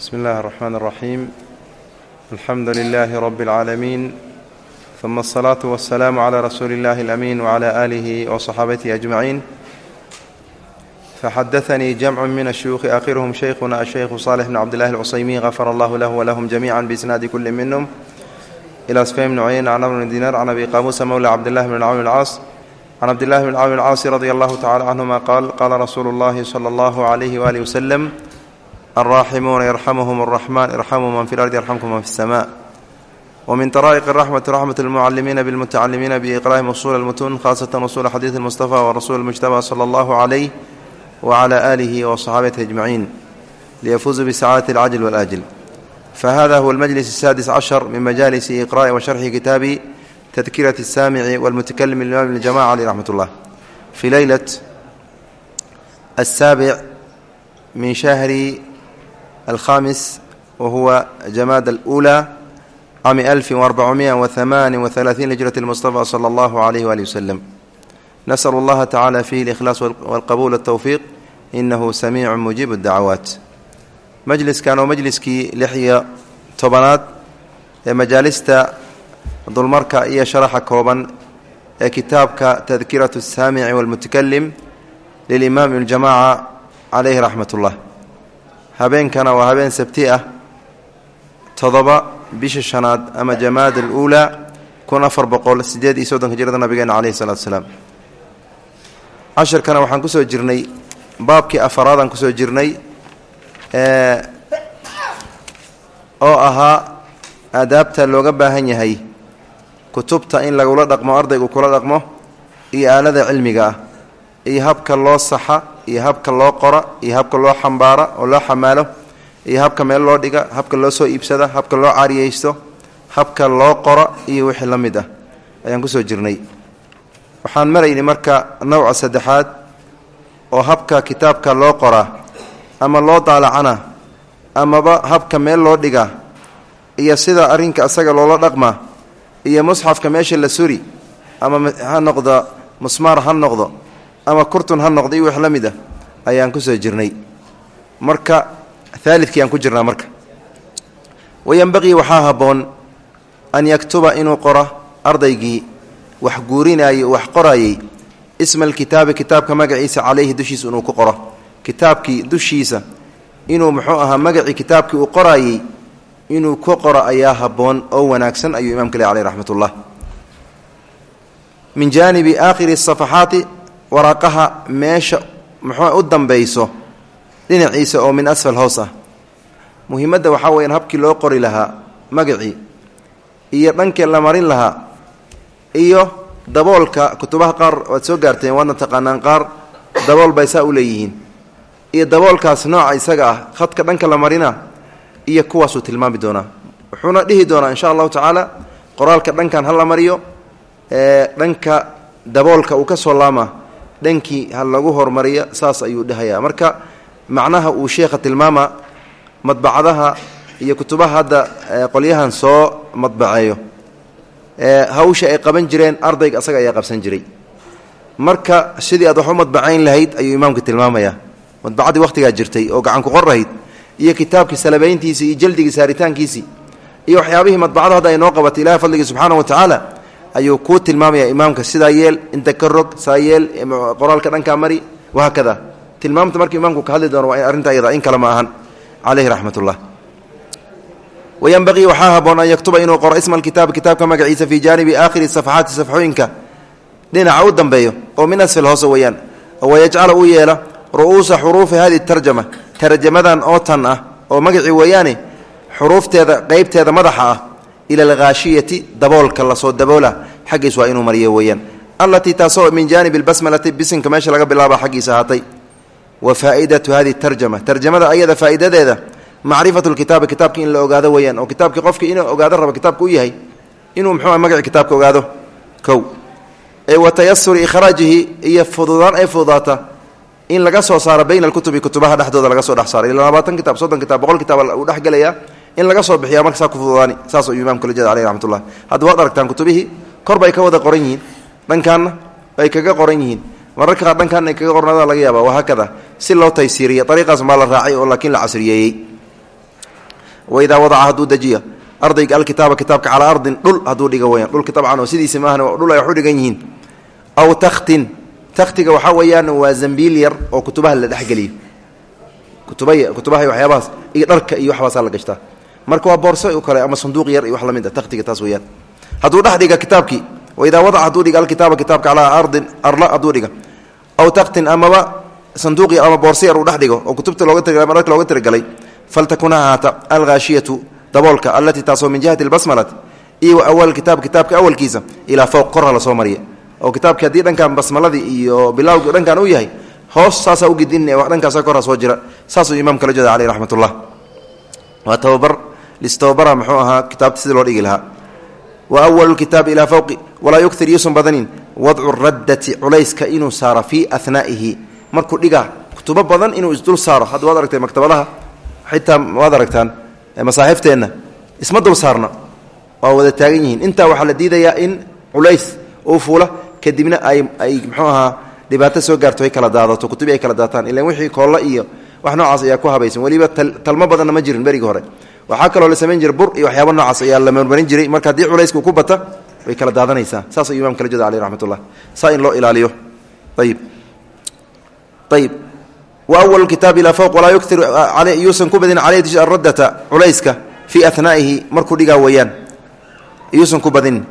bsmi اllahi الرحmn الرaxيim alxamdu لilh rb العaalamiin ثuma الصlaaة والسlاam عlى rasuuli اllahi الأmin وعlى آlih وصxaabatihi أجmaعin faxadaثnii jamc min الshuyuuخi akhirhm shaykhuna aلshaykhu صالح bn cabdالlahi الcusaymin غafar allah lah wlahm جamiعا bsnaadi kuli minhm ilى sfym bn cuyayn can amr bn dinar can abi qamuusa mowla cabdillahi bn cawm الcaas can cabdillahi bn cawm الcaasi radi allahu tacala canهuma qaal qaala rasuulu اllahi slى اllah عlyh walih wslm alraaximuuna yarxamuhum اraxman irxamuu man fi lardi yarxamkum man fi الsma wmin طraa'iq الraxmati raxmat اlmucalimiina bاlmutacalimiina biiqraa'im usul اlmutuun khasatan usul xadiid اlmustafa warasul اlmujtaba slى اllah عlyh wعlى آlih وصxaabatihi أجmaciin liyafuuzuu bisacaadati اlcajl wاlأjl fahada huwa اlmajlis الsaadis cashar min majalisi iqra'i washarxi kitaabi tadkirati الsaamici wاlmutakalim imaam اljamaca aleyh raxmat اllah fi leylat الsaabic min shahri alkhamis wa huwa jamaada alulaa cami alfin warbacumi'a wahamaanin wahalaatiin lihijrati lmustafa sala allahu calayhi waalihi wasalam nasalu allaha tacaala fiihi alikhlaas walqabuul altowfiiq inahu samiicu mujiibu ddacawaat majliskan oo majliskii lix iyo tobanaad ee majaalista dulmarka iyo sharaxa kooban ee kitaabka tadkiratu asaamici walmutakalim lilimaam ibnijamaca calayhi raxmat ullah habeenkana waa habeen sabti ah todoba bisha shanaad ama jamaad aluulaa kun afar boqol sideed iyo soddonka jirada nabigeena caleyhi salatu salaam. Cashirkana waxaan ku soo jirnay baabkii afaraadaan ku soo jirnay oo ahaa aadaabta looga baahan yahay kutubta in lagula dhaqmo ardaygu kula dhaqmo iyo aalada cilmiga ah iyo habka loo saxa iyo habka loo qora iyo habka loo xambaara oo loo xamaalo iyo habka meel loo dhiga habka loo soo iibsada habka loo caariyeysto habka loo qora iyo wixii la mid ah. Ayaan ku soo jirnay. Waxaan maraynay marka nowca saddexaad oo habka kitaabka loo qoraa ama loo daalacana amaba habka meel loo dhigaa iyo sida arrinka asaga loola dhaqmaa iyo musxafka meesha la suri ama ha noqdo musmaar ha noqdo ama kurtun ha noqdo iyo wix la mid ah ayaan ku soo jirnay. Marka aalidkii aan ku jirnaa marka. Wayanbaqii waxaa habboon an yaktuba inuu qoro ardaygii wax guurinayey wax qorayey isma alkitaabi kitaabka magaciisa caleyhi dushiisa inuu ku qoro. Kitaabkii dushiisa inuu muxuu ahaa magacii kitaabkii uu qorayey inuu ku qoro ayaa habboon oo wanaagsan ayuu imamka le caleyh raxmat ullah min jaanibi aakhiri safaxaati waraaqaha meesha muxuu u dambayso dhinaciisa oo min asfal hoos ah. Muhiimadda waxaa weyaan habkii loo qori lahaa magacii iyo dhankii la marin lahaa iyo daboolka kutubaha qaar waad soo gaarteen waadna taqaanaan qaar dabool bay saa u leeyihiin. Iyo daboolkaas nooca isaga ah khadka dhanka la marina iyo kuwaasuu tilmaami doonaa. Wuxuuna dhihi doonaa insha allahu tacaala qoraalka dhankan ha la mariyo dhanka daboolka uu ka soo laama dhankii ha lagu hormariyo saas ayuu dhahayaa. Marka macnaha uu sheekha tilmaama madbacadaha iyo kutubaha hadda qolyahan soo madbaceeyo. Hawsha ay qaban jireen ardayga asaga ayaa qabsan jiray. Marka sidii aad wax u madbacayn lahayd ayuu imaamka tilmaamayaa. Madbacadii wakhtigaa jirtay oo gacan ku qorahayd iyo kitaabkii salabayntiisii iyo jaldigii saaritaankiisii iyo waxyaabihii madbacadu hadda ay noo qabatay ilahi fadligii subxaana wa tacaala ayuu kuu tilmaamaya imaamka sidaa yeel inta ka rog saa yeel qoraalka dhankaa mari wahaakada tilmaamta markii imaamku ka hadli doono waa arrinta ayada in kale ma ahan. Caleyhi raxmat ullah wayanbaqii waxaa haboon an yaktuba inuu qoro isma alkitaabi kitaabka magaciisa fii jaanibi aakhiri safaxaati safxooyinka. Dhinaca u dambeeyo oo min asfal hoose weeyaan wayajcala uu yeela ru'uusa xuruufi hadi tarjama. Tarjamadan oo tan ah oo magacii weeyaane xuruufteeda qeybteeda madaxa ah ila alghaashiyati daboolka la soo daboola xaggiis waa inuu mariyo weeyaan. Allatii taasoo min jaanibi albasmalati bisinka meesha laga bilaaba xaggiisa ahaatay. Wa faa'idatu hadihi tarjama. Tarjamada ayada faa'idadeeda macrifatu lkitaabi kitaabki in la ogaado weeyaan oo kitaabkii qofkii inuu ogaado rabo kitaabka u yahay inuu muxuu magaci kitaabka ogaado? Kow. Wa tayasuri ikhraajihi iyo fududaan ay fududaata in laga soo saaro bayna alkutubi kutubaha dhexdooda laga soo dhex saaro. Ila labaatan kitaab soddon kitaab boqol kitaab uu dhexgelaya in laga soo bixiya marka saa ku fududaani. Saas ayuu imamka la hadda waad aragtaan kutubihii kor bay ka wada qoran yihiin. Dhankaanna ay kaga qoran yihiin. Mararka qaar dhankaana ay kaga qornaada laga yaaba wahaakada si loo taysiiriya ariiqaas maa la raacay oo laakiin la casriyeeyey waidaa wadaca hadduu dejiya ardayga alkitaaba kitaabka calaa ardin dhul hadduu dhiga weyaan dhulka tabcan oo sidiisi maahan dhul ay wax u dhigan yihiin. Aw takhtin takhtiga waxaa weeyaan waa zambiil yar oo kutubaha la dhexgeliyo kutuba kutubaha waxyaabahaas iyo dharka iyo waxbaasaa la gashtaa. Marka waa boorso o kale ama sanduuq yar iyo wax la mid a takhtiga taas weyaan hadduu dhex dhiga kitaabkii waidaa wadaca hadduu dhiga alkitaaba kitaabka calaa ardin arla hadduu dhiga. Aw takhtin amaba sanduuq yar ama boorso yar uu dhex dhigo oo kutubta looga ama dharka looga tirigalay faltakun ha ahaata alghaashiyatu daboolka allatii taasoo min jihati lbasmalati iyo wa awal kitaab kitaabka awalkiisa ilaa fowq korha la soo mariya oo kitaabki haddii dhankan basmaladii iyo bilawgi dhankan u yahay hoos saasaa ugidin dhankaasa korha soo jira saasuu imaamka la jeeda caleyh raxmat waa tababar listababara muxuu ahaa kitaabta sidii loo dhigi lahaa wa awalu kitaabi ilaa fowqi walaa yuktir yuusan badanin wadcu raddati culayska inuu saaro fii anaa'ihi markuu dhigaa kutubo badan inuu isdul saaro hadda waad aragtay maktabadaha xitaa waad aragtaan masaaxifteenna isma dul saarna waa wada taagan yihiin intaa waxaa la diidayaa in culays uu fuula kadibna ay ay dhibaato soo gaarto ay kala daadato kutubi ay kala daataan ilan wixii koolla iyo wax noocaas ayaa ku habaysan weliba talmo badanna ma jirin berigi hore waxaa kaloo la samayn jiray bur iyo waxyaaba noocaas ayaa la marmarin jiray. Marka haddii culayska ku bata way kala daadanaysaa. Saas ayuu imam kala raxmat ullah saa in loo ilaaliyo. Ayib ayib wawal kitaab ilaa fowq walaa yuktir yuusan ku badin caleyh aradata culayska fii anaa'ihi markuu dhigaa weeyaan yuusan ku badin.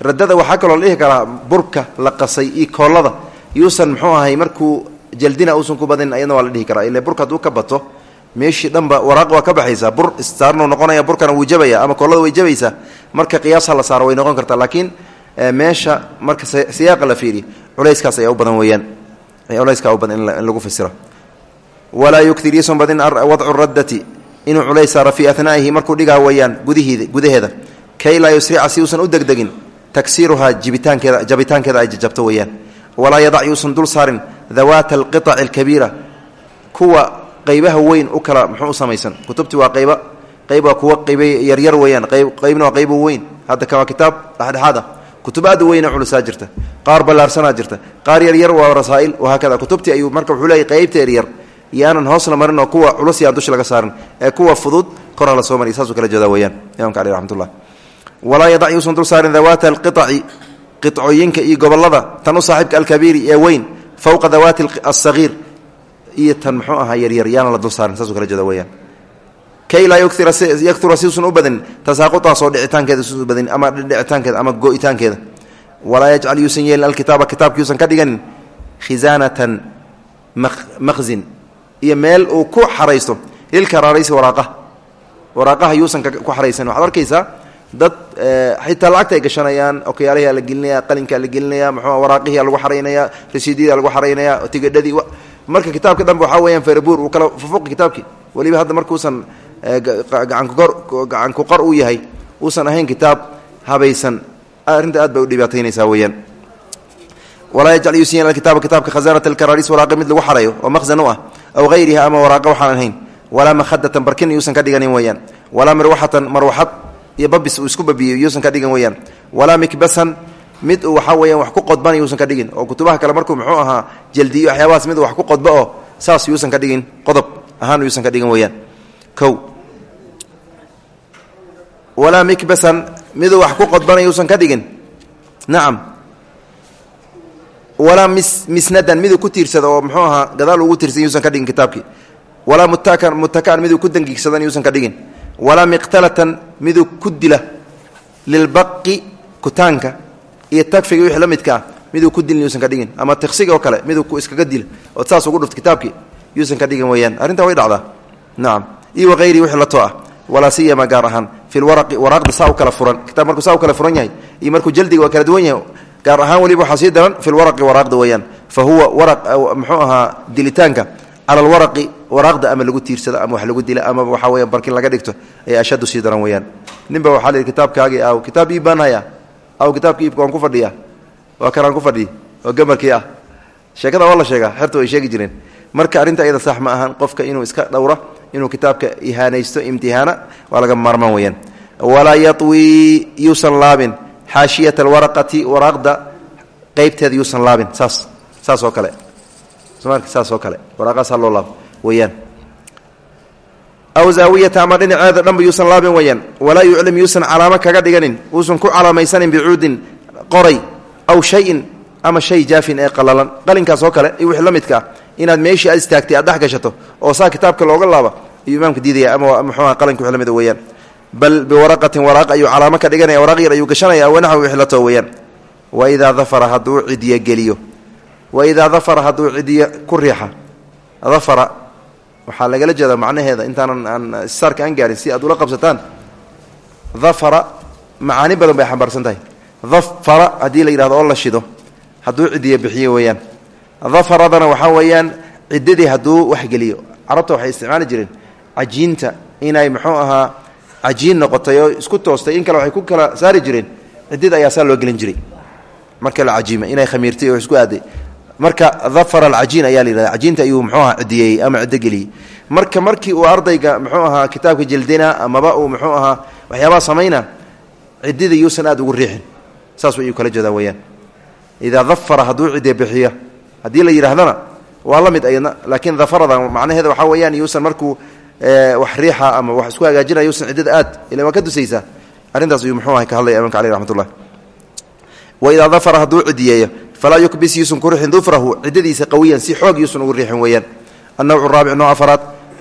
Radada waxaa kaloo la dhihi karaa burka la qasay iyo koollada. Yuusan muxuu ahay markuu jaldina uusan ku badin ayadna waa la dhihi karaa. Ile burka hadduu ka bato meeshii dhanba waraaq waa ka baxaysaa bur saarnuu noqonaya burkana wuu jabaya ama koollada way jabaysaa marka qiyaasa la saaro way noqon kartaa. Laakiin meesha marka siyaaqa la fiiriyo culayskaas ayaa u badan weeyaan. Culayska u badan in lagu fasiro. Walaa yuktir yuusan badin wadcu raddati inuu culays saaro fii anaa'ihi markuu dhigaa weeyaan gudihiida gudaheeda. Kay laa yusrica si uusan u degdegin tagsiiruhaa jibitaankeeda jabitaankeeda ay jajabto weeyaan. Walaa yadac yuusan dul saarin dawaata alqiطaci alkabiira kuwa qaybaha weyn u kala muxuu u samaysan? Kutubtii waa qayba. Qayb waa kuwa qayba yaryar weeyaan. Qaybna waa qaybo weyn. Hadda kan kitaab dhexdhexaad ah. Kutub culusaa jirta. Qaar ballaarsanaa jirta. Qaar yaryar waa rasaa'il wahaakada kutubtii ayuu marka wuxuu leeyay qaybta yaryar. Yaanan hoos la marin oo kuwa culus yaan dusha laga saarin. Ee kuwa fudud korha la soo mariy saasuu kala jeedaa weyaan imamka aleh raxmatullah. Walaa yadac yuusan dul saarin dawaata alqiطaci qicooyinka iyo gobollada tan u alkabiiri ee weyn fowqa dawaati asagiir iyo tan muxuu ahaa yaryar yaana la dul saarin saasuu kala jeeda weyaan kay laa yaktura siuusan u badin tasaaquaasoo dhicitaankeeda suusan badin ama dhicitaankeeda ama go'itaankeeda. Walaa yajcal yuusan yeelin alkitaaba kitaabka ka dhiganin khisaanatan makhzin iyo meel uu ku xaraysto lilkaraaraysi waraaqaha waraaqaha yuusan ku xaraysan. Waxaad arkaysaa dad xitaa lacagta ay gashanayaan okyaalaha la gelinaya qalinkaa la gelinaya muxuu waraaqihia lagu xaraynaya rasiidyada lagu xaraynaya tigedhadii marka kitaabka dhanbe waxaa weyaan ferebuur uu kala fufuqi kitaabkii. Weliba hadda markuusan gacanku qor uu yahay uusan ahayn kitaab habaysan arrinta aad bay u dhibaataynaysaa weyaan walaa yajcal yuusiyan alkitaaba kitaabka khasaanata alkaraaris waraaqa mid lagu xarayo oo makhzan u ah aw hayriha ama waraaqa waxaan ahayn walaa makhadatan barkin yuusan ka dhiganin weyaan walaa marwaxatan marwaxad iyo babis uu ka dhigan weyaan walaa mid uu waxaa weyaan wax ku qodban yuusan ka dhigin oo kutubaha kale markuu muxuu ahaa jaldiyo waxyaabahaas mid wax ku qodbo oo saas yuusan ka dhigin qodob ahaan yuusan ka dhigin weyaan kow. Walaa mikbasan miduu wax ku qodbana ka dhigin. Nacam walaa mis misnadan miduu ku tiirsada oo muxuu ahaa gadaal ugu tiirsan yuusan ka dhigin kitaabkii walaa mutakan mutakaan miduu ku dangiigsadan yuusan ka dhigin. Walaa miqtalatan miduu ku dila lilbaqi kutaanka iyo tagfiga wixii la midka ah miduu ku dilin yuusan ka dhigin. Ama tiqsiga oo kale miduu ku iskaga dila ood saas ugu dhufto kitaabkii yuusan ka dhigin weeyaan. Arrintaa way dhacdaa. Nacam iyo wahayrii wixii la too ah walaa siyama gaar ahaan fi lwaraqi waraaqda saa u kala furan. Kitab markuu saa u kala furan yahay iyo markuu jaldiga waa kala duwan yahay gaar ahaan weliba waxaa sii daran fi lwaraqi waraaqda weeyaan. Fa huwa waraq muxuu ahaa dilitaanka cala alwaraqi waraaqda ama lagu tiirsado ama wax lagu dila ama waxaa weya barkin laga dhigto ayaa ashaddu sii daran weeyaan. Ninba waxaa la yidhi kitaabkaagii aw kitaab iib baan hayaa aw kitaabka iibka ku fadhiya waa kanaan ku fadhiya oo gamarkii ah? Sheekada waa la sheegaa xertu ay sheegi jireen. Marka arrinta iyada sax ma ahan qofka inuu iska dhowra inuu kitaabka ihaanaysto imtihaana waa laga maarmaan weyaan walaa yawi yuusan laabin. Xaashiyata alwaraqati waraaqda qeybteeda yuusan laabin. Saas saas oo kale. Saas oo kale. Waraaqaasaa loo laabo weyaan aw zaawiyata ama dhinaceeda dhanba yuusan laabin weyaan walaa yuclim yuusan calaamo kaga dhiganin. Uusan ku calaamaysanin bicuudin qoray aw shayin ama shay jaafin ee qalalan qalinkaas oo kale iyo wixii la midka ah inaad meeshii aad istaagtay aad dhex gashato oo saa kitaabka looga laaba ayuu imaamka diidaya ama muxuuha qalinka wixii la mida weeyaan bal biwaraqatin waraaq ayuu calaamo ka dhiganaya waraq yar ayuu gashanaya wanaxwi wixii la too weeyaan wa idaa dafara hadduu cidiyo geliyo. Wa idaa dafara hadduu cidiyo ku riixa. Dafara waxaa lagala jeedaa macnaheeda intaanan aan saarka aan gaarin si aad ula qabsataan. Dafara macaani badan bay xambaarsan tahay dafara haddii la yidhahdo oo la shido hadduu cidiyo bixiyo weeyaan. Dafaradana waxaa weeyaan ciddadii hadduu waxgeliyo carabta waxay isticmaali jireen cajiinta inay muxuu ahaa cajiin noqotay oo isku toostay in kale waxay ku kala saari jireen. Ciddida ayaa saa loo gelin jiray. Marka la cajiima inay khamiirtay oo isku aaday marka dafara alcajiin ayaa la yidhahda cajiinta ayuu muxuu ahaa cidiyeeyey ama ciddo geliyey marka markii uu ardayga muxuu ahaa kitaabka jildina amaba uu muxuu ahaa waxyaabaha samayna ciddida yuusan aad ugu riixin. Saas ayuu kala jeedaa weyaan idaa dafara hadduu cidde bixiyo haddii la yidhaahdana waa la mid ayadna laakiin dafarada macnaheeda waxaa weeyaan yuusan markuu wax riixa ama wax isku hagaajinaya yuusan ciddada aad ila waa ka dusaysaa arrintaas ayuu muxuu ahay ka hadlaya imaamka aleh raxmatullah wa idaa dafara hadduu cidiyeeyo falaa yukbis yuusan ku riixin dufrahu ciddadiisa qawiyan si xoog yuusan ugu riixin weeyaan. Annawcu raabic nooc afaraad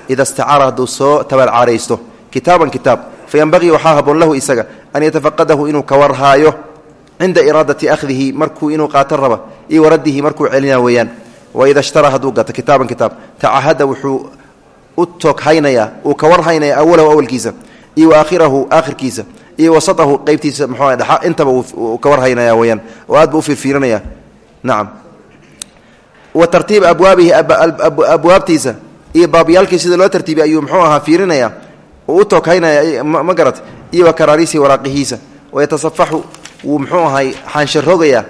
ida istacaara hadduu soo tabaalcaaraysto kitaaban kitaab fayanbagii waxaa haboon lahu isaga an yatafaqadahu inuu ka warhaayo. Cinda iraadati ahdihi markuu inuu qaato raba iyo waradihi markuu celina weeyaan. Waida shtaraa hadduu gato kitaaban kitaab. Tacahada wuxuu u tooghaynayaa uu ka warhaynaya awalahu awalkiisa iyo waakhirahu aakhirkiisa iyo wasatahu qeybtiisa mxuu dha intaba uu ka warhaynaya weyaan oo nacam wa tartiib abwaabihi abwaabtiisa iyo baabyaalkii sida loo tartiibiyay ayuu mxuu ahaa fiirinaya oo u tooghaynaya ma garat iyo wa karaariisi waraaqihiisa. Wayatasafaxu wuu mxuu ahay xaansharoogayaa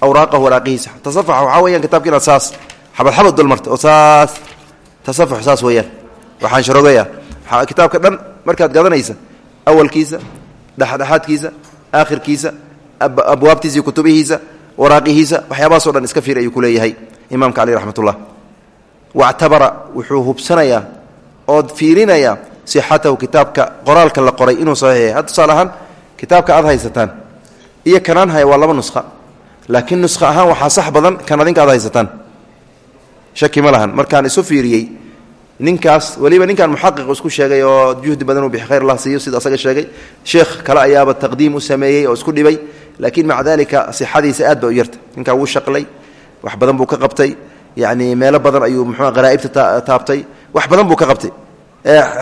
awraaqahu waraaqihiisa. Tasafax waxaa weyaan kitabka inaad saas xabadxabad dulmarta oo saas tasafax saas weeyaan waa xaansharoogaya kitaabka dhan markaad gadanaysa awalkiisa dhexdhexaadkiisa aakhirkiisa abwaabtiisa iyo kutubihiisa waraaqihiisa waxyaabahaasoo dhan iska fiir ayuu ku leeyahay imaamka caleyh raxmatullah. Wactabara wuxuu hubsanayaa ood fiirinayaa sixatahu kitaabka qoraalka la qoray inuu saxiix yahay tusaale ahaan kitaabka aad haysataan iyo kanaan haya waa laba nusha laakiin nusha ahaan waxaa sax badan kan adinka aad haysataan. Shaki ma lahan. Markaan isu fiiriyey ninkaas weliba ninkan muxaqiq isku sheegay oo juhdi badan uu bixi khayr allah siiyo sida asaga sheegay sheekh kale ayaaba taqdiim u sameeyey oo isku dhibay laakiin maca dalika sixadiisa aad ba u yarta ninkaa wuu shaqlay wax badan buu ka qabtay yacni meelo badan ayuu muxua qaraa'ibta taabtay wax badan buu ka qabtay.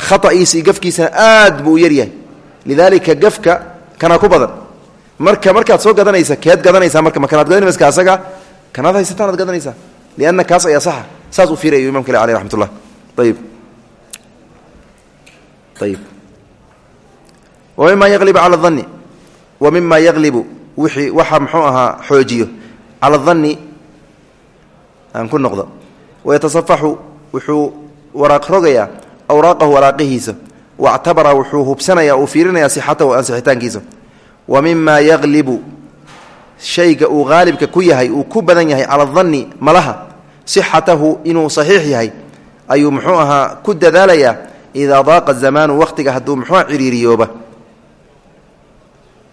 Khata'iisa iyo gafkiisana aad buu u yaryahay lidaalika gafka ku badan. Marka markaad soo gadanaysa keed gadanaysaa marka ma kanaad gadanayska asaga kanaad haysataan ad gadanaysaa. Lianna kaas ayaa saxa. Saas uu fiirayo imamka le aleh raxmat ullah ayib ayib wa mima yaglibu cala danni wa mima wixii waxa muxuu ahaa xoojiyo. Cala danni aan ku noqdo. Wayatasafaxu wuxuu waraaq rogayaa awraaqahu waraaqihiisa. Wactabara wuxuu hubsanayaa uu fiirinayaa sixatahu ansixitaankiisa wa mima yaglibu shayga uu haalibka ku yahay uu ku badan yahay cala danni malaha sixatahu inuu saxiix yahay ayuu muxuu ahaa ku dadaalayaa idaa daaqa zamaanu wakhtiga hadduu muxuua ciriiriyooba.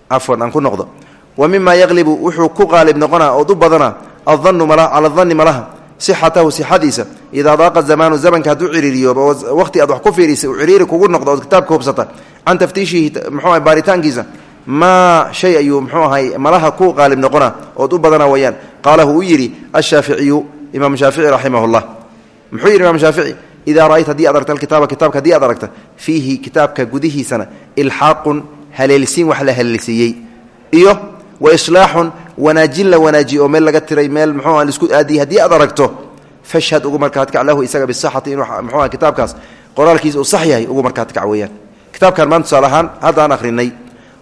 Cafwan aan ku noqdo wa mima yaglibu wuxuu ku qaalib noqonaa ood u badanaa adannu cala danni malaha sixatahu sixadiisa. Idaa daaqa zamaanu zamanka hadduu ciriiriyooba oo wakhti aad wax ku fiirisay uu ciriiri kugu noqdo ood kitaabka hubsata can taftiishihi muxuu aha baaritaankiisa maa shay ayuu muxuu ahay malaha ku qaalib noqona ood u badana wayaan. Qaalahu uu yidhi ashaaficiyu imaam shaafici raximah llah muxuu yidhi imaam shaafici idaa ra'ayta haddii ad aragta alkitaaba kitaabka haddii aad aragta fiihi kitaabka wa islaaxun wanaajin la wanaajiye oo meel laga tiray meel muxuu lisku aadiyey haddii aad aragto fashhad ugu markaad kac lahu isaga bisaxati inuu muxuu aha kitaabkaas qoraalkiisa uu sax yahay ugu markaad kac weeyaan. Kitaabkan maanta tusaale ahaan haddaan akhrinay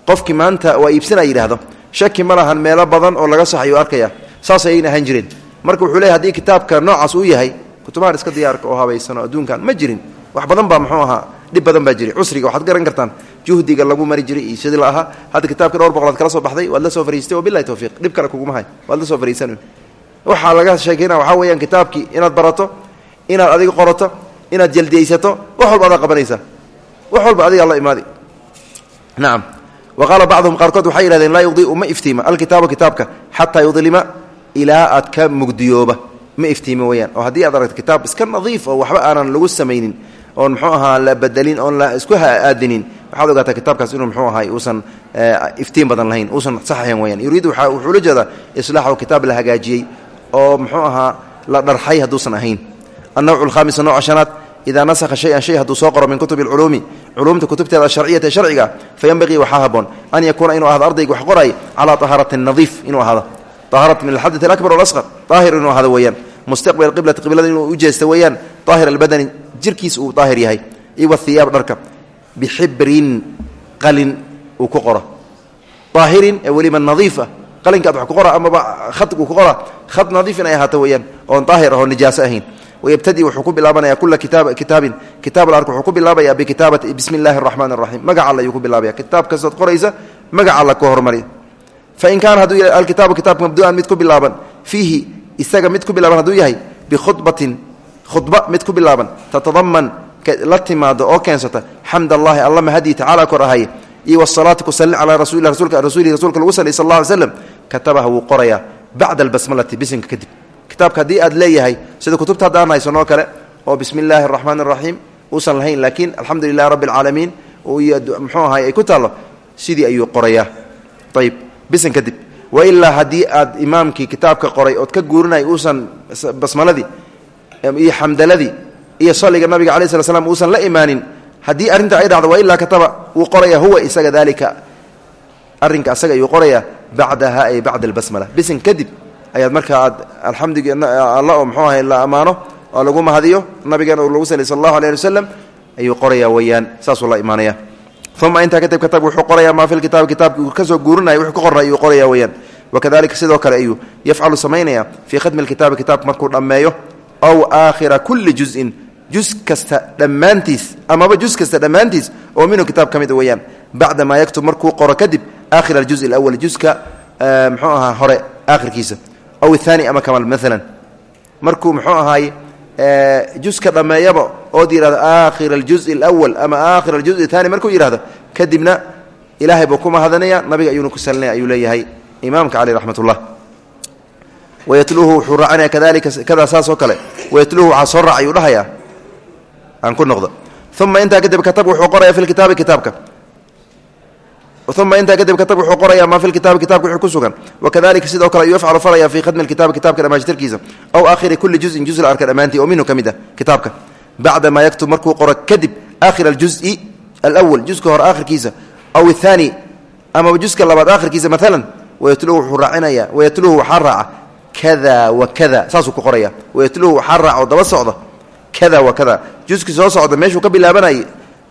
qofkii maanta waa iibsana yidhaahdo shaki ma lahan meelo badan oo laga saxayo arkaya saas ayayna ahaan jireen marka wuxuu leeyahy haddii kitaabka noocaas uu yahay kutubahan iska diyaarka oo habaysano adduunkan ma jirin. Wax badan baa dhib badan baa jiri. Cusriga waxaad garan kartaan. Juhdiga lagu mari jiray iyo sidii la ahaa hadda kitaabka dhowr boqolaad kala soo baxday waad la soo fariistay wabilahi towfiiq dhib kale kuguma hay waad la soo fariisan. Waxaa laga sheekayna waxaa weeyaan kitaabkii inaad barato inaad adiga qorato inaad jaldiyaysato wax walba adaa qabanaysaa. Wax walba adigaa la imaadi. Nacam wa qaala bacduhum qaarkood waxay yihahdeen laa yudiu ma iftiima. Alkitaaba kitaabka xataa yudlima ilaa aad ka mugdiyooba. Ma iftiima weyaan oo haddii aad aragto kitaab iska nadiif oo waxba aanan lagu samaynin oon mxuu ahaa la bedelin oon la isku aadinin. Waxaad ogaataa kitaabkaas inuu mxuu ahay uusan iftiin badan lahayn uusan saxahayn weyaan yuriidu wuxuu la jeedaa islaaxu kitaab la hagaajiyey oo mxuu ahaa la dharxay hadduusan ahayn. Annawcu alkhamis nooca shanaad idaa nasakha shay-an shay hadduu soo qoro min kutubi alculuumi culuumta kutubteeda asharciyata ee sharciga fayanbaqii waxaa haboon an yakuuna inuu ahado ardayga wax qoray calaa tahaaratin nadiif inuu ahaado. Ahaarat min alxadai alakbar walasqar daahir inuu ahado weeyaan. Mustaqbil qiblati qiblada inuu u jeesta weeyaan daahir albadani jirkiis uu daahir yahay wahiyaab dharka bixibrin qalin uu ku qoro. Daahirin ee weliba nadiif ah qalinkaad wax ku qora amaba khad uu ku qora khad nadiif inay ahaato weeyaan oon daahir ahoo nijaaso ahayn. Wayabtadi wuxuu ku bilaabanaya kula kitaabin. Kitaab ark wuxuu ku bilaabaya bikitaabati bismi illaahi araxmaan araxiim magaca alle ayuu ku bilaabaya. Kitaab kastood qoraysa magaca alla ka hormari fain kaana hadduu alkitaabu kitaabka mabdu'an mid ku bilaaban. Fiihi isaga mid ku bilaaban hadduu yahay bikhudbatin khudba mid ku bilaaban tatadaman la timaado oo keensata xamd allahi alla mahadii tacala kor ahaye iyo wasalaati ku salli calaa rasulilah rasulka rasuulihi rasuulka lagu sallay sal alla slam katabaha wuu qorayaa bacda albasmalati bisinka kadib. Kitaabka haddii aad leeyahay sida kutubta haddaan haysanoo kale oo bismi illaahi araxmaan araxiim uusan lahayn laakiin alxamdu lilahi rabbi alcaalamiin mxuu ahay ay ku taallo sidii ayuu qorayaa ayib bisin kadib. Wailaa haddii aad imaamkii kitaabka qoray ood ka guurinay uusan basmaladii iyo xamdaladii iyo salliga nabiga alai sla slam uusan la imaanin haddii arrinta ay dhacdo wailaa kataba wuu qoraya huwa isaga daalika. Arrinka asaga ayuu qorayaa bacdaha ay bacda albasmala. Bisin kadib ayaad markaa aad alxamdig alla oo mxuu ahay la ammaano oo lagu mahadiyo nabigeena uu lagu saliy sal allahu ali wasalam ayuu qorayaa weeyaan saasuu la imaanaya. Uma intaa kadib katab wuxuu qorayaa maa fi lkitaabi kitaabki uu ka soo guurinaya wuxuu ka qorna ayuu qoraya weeyaan. Wakadalika sidoo kale ayuu yafcalu samaynaya fii khadmi lkitaabi kitaabka markuu dhammeeyo aw aakhira kulli juzin jus kasta dhammaantiis amaba jus kasta dhammaantiis oo minhu kitaab ka mid weeyaan bacda maa yaktub markuu qoro kadib aakhira aljuzi alawal juska mxuu ahaa hore aakhirkiisa aw aani ama kamal maalan markuu muxuu ahaay juska dhammeeyaba ood yidhahdo aakhir aljuzi alawal ama aakhir aljuzi aani markuu yidhahdo kadibna ilaahay buu ku mahadanaya nabiga ayuuna ku salinaya ayuu leeyahay imaamka caleyh raxmat ullah wayatluuhu wuxuu raacinaya kadalika kadaa saas oo kale wayatluuhu waxaa soo raac ayuu dhahayaa aan ku noqdo uma intaa kadib katab wuxuu qoraya fi kitaabi kitaabka uma intaa kadib katab wuxuu qoraya maa fi kitaabi kitabka wixii ku sugan wakadalika sidoo kale ayuu yafcalu falaya fii khadmi kitabi kitabka dhamaashtirkiisa aw aakhiri kulli juzin juz la arka dhammaantii oo minhu ka mid ah kitaabka bacda maa yaktub markuu qoro kadib aakhir aljuzi alawal juska hore aakhirkiisa aw ahaani amaba juska labaad aakhirkiisa maalan wayatluhu wuxuu raacinaya wayatluhu waxaa raaca kada wa kada saasuu ku qoraya. Wayatluhu waxaa raaca oo daba socda. Kada wa kada. Juskii soo socda meeshuu ka bilaabanayay.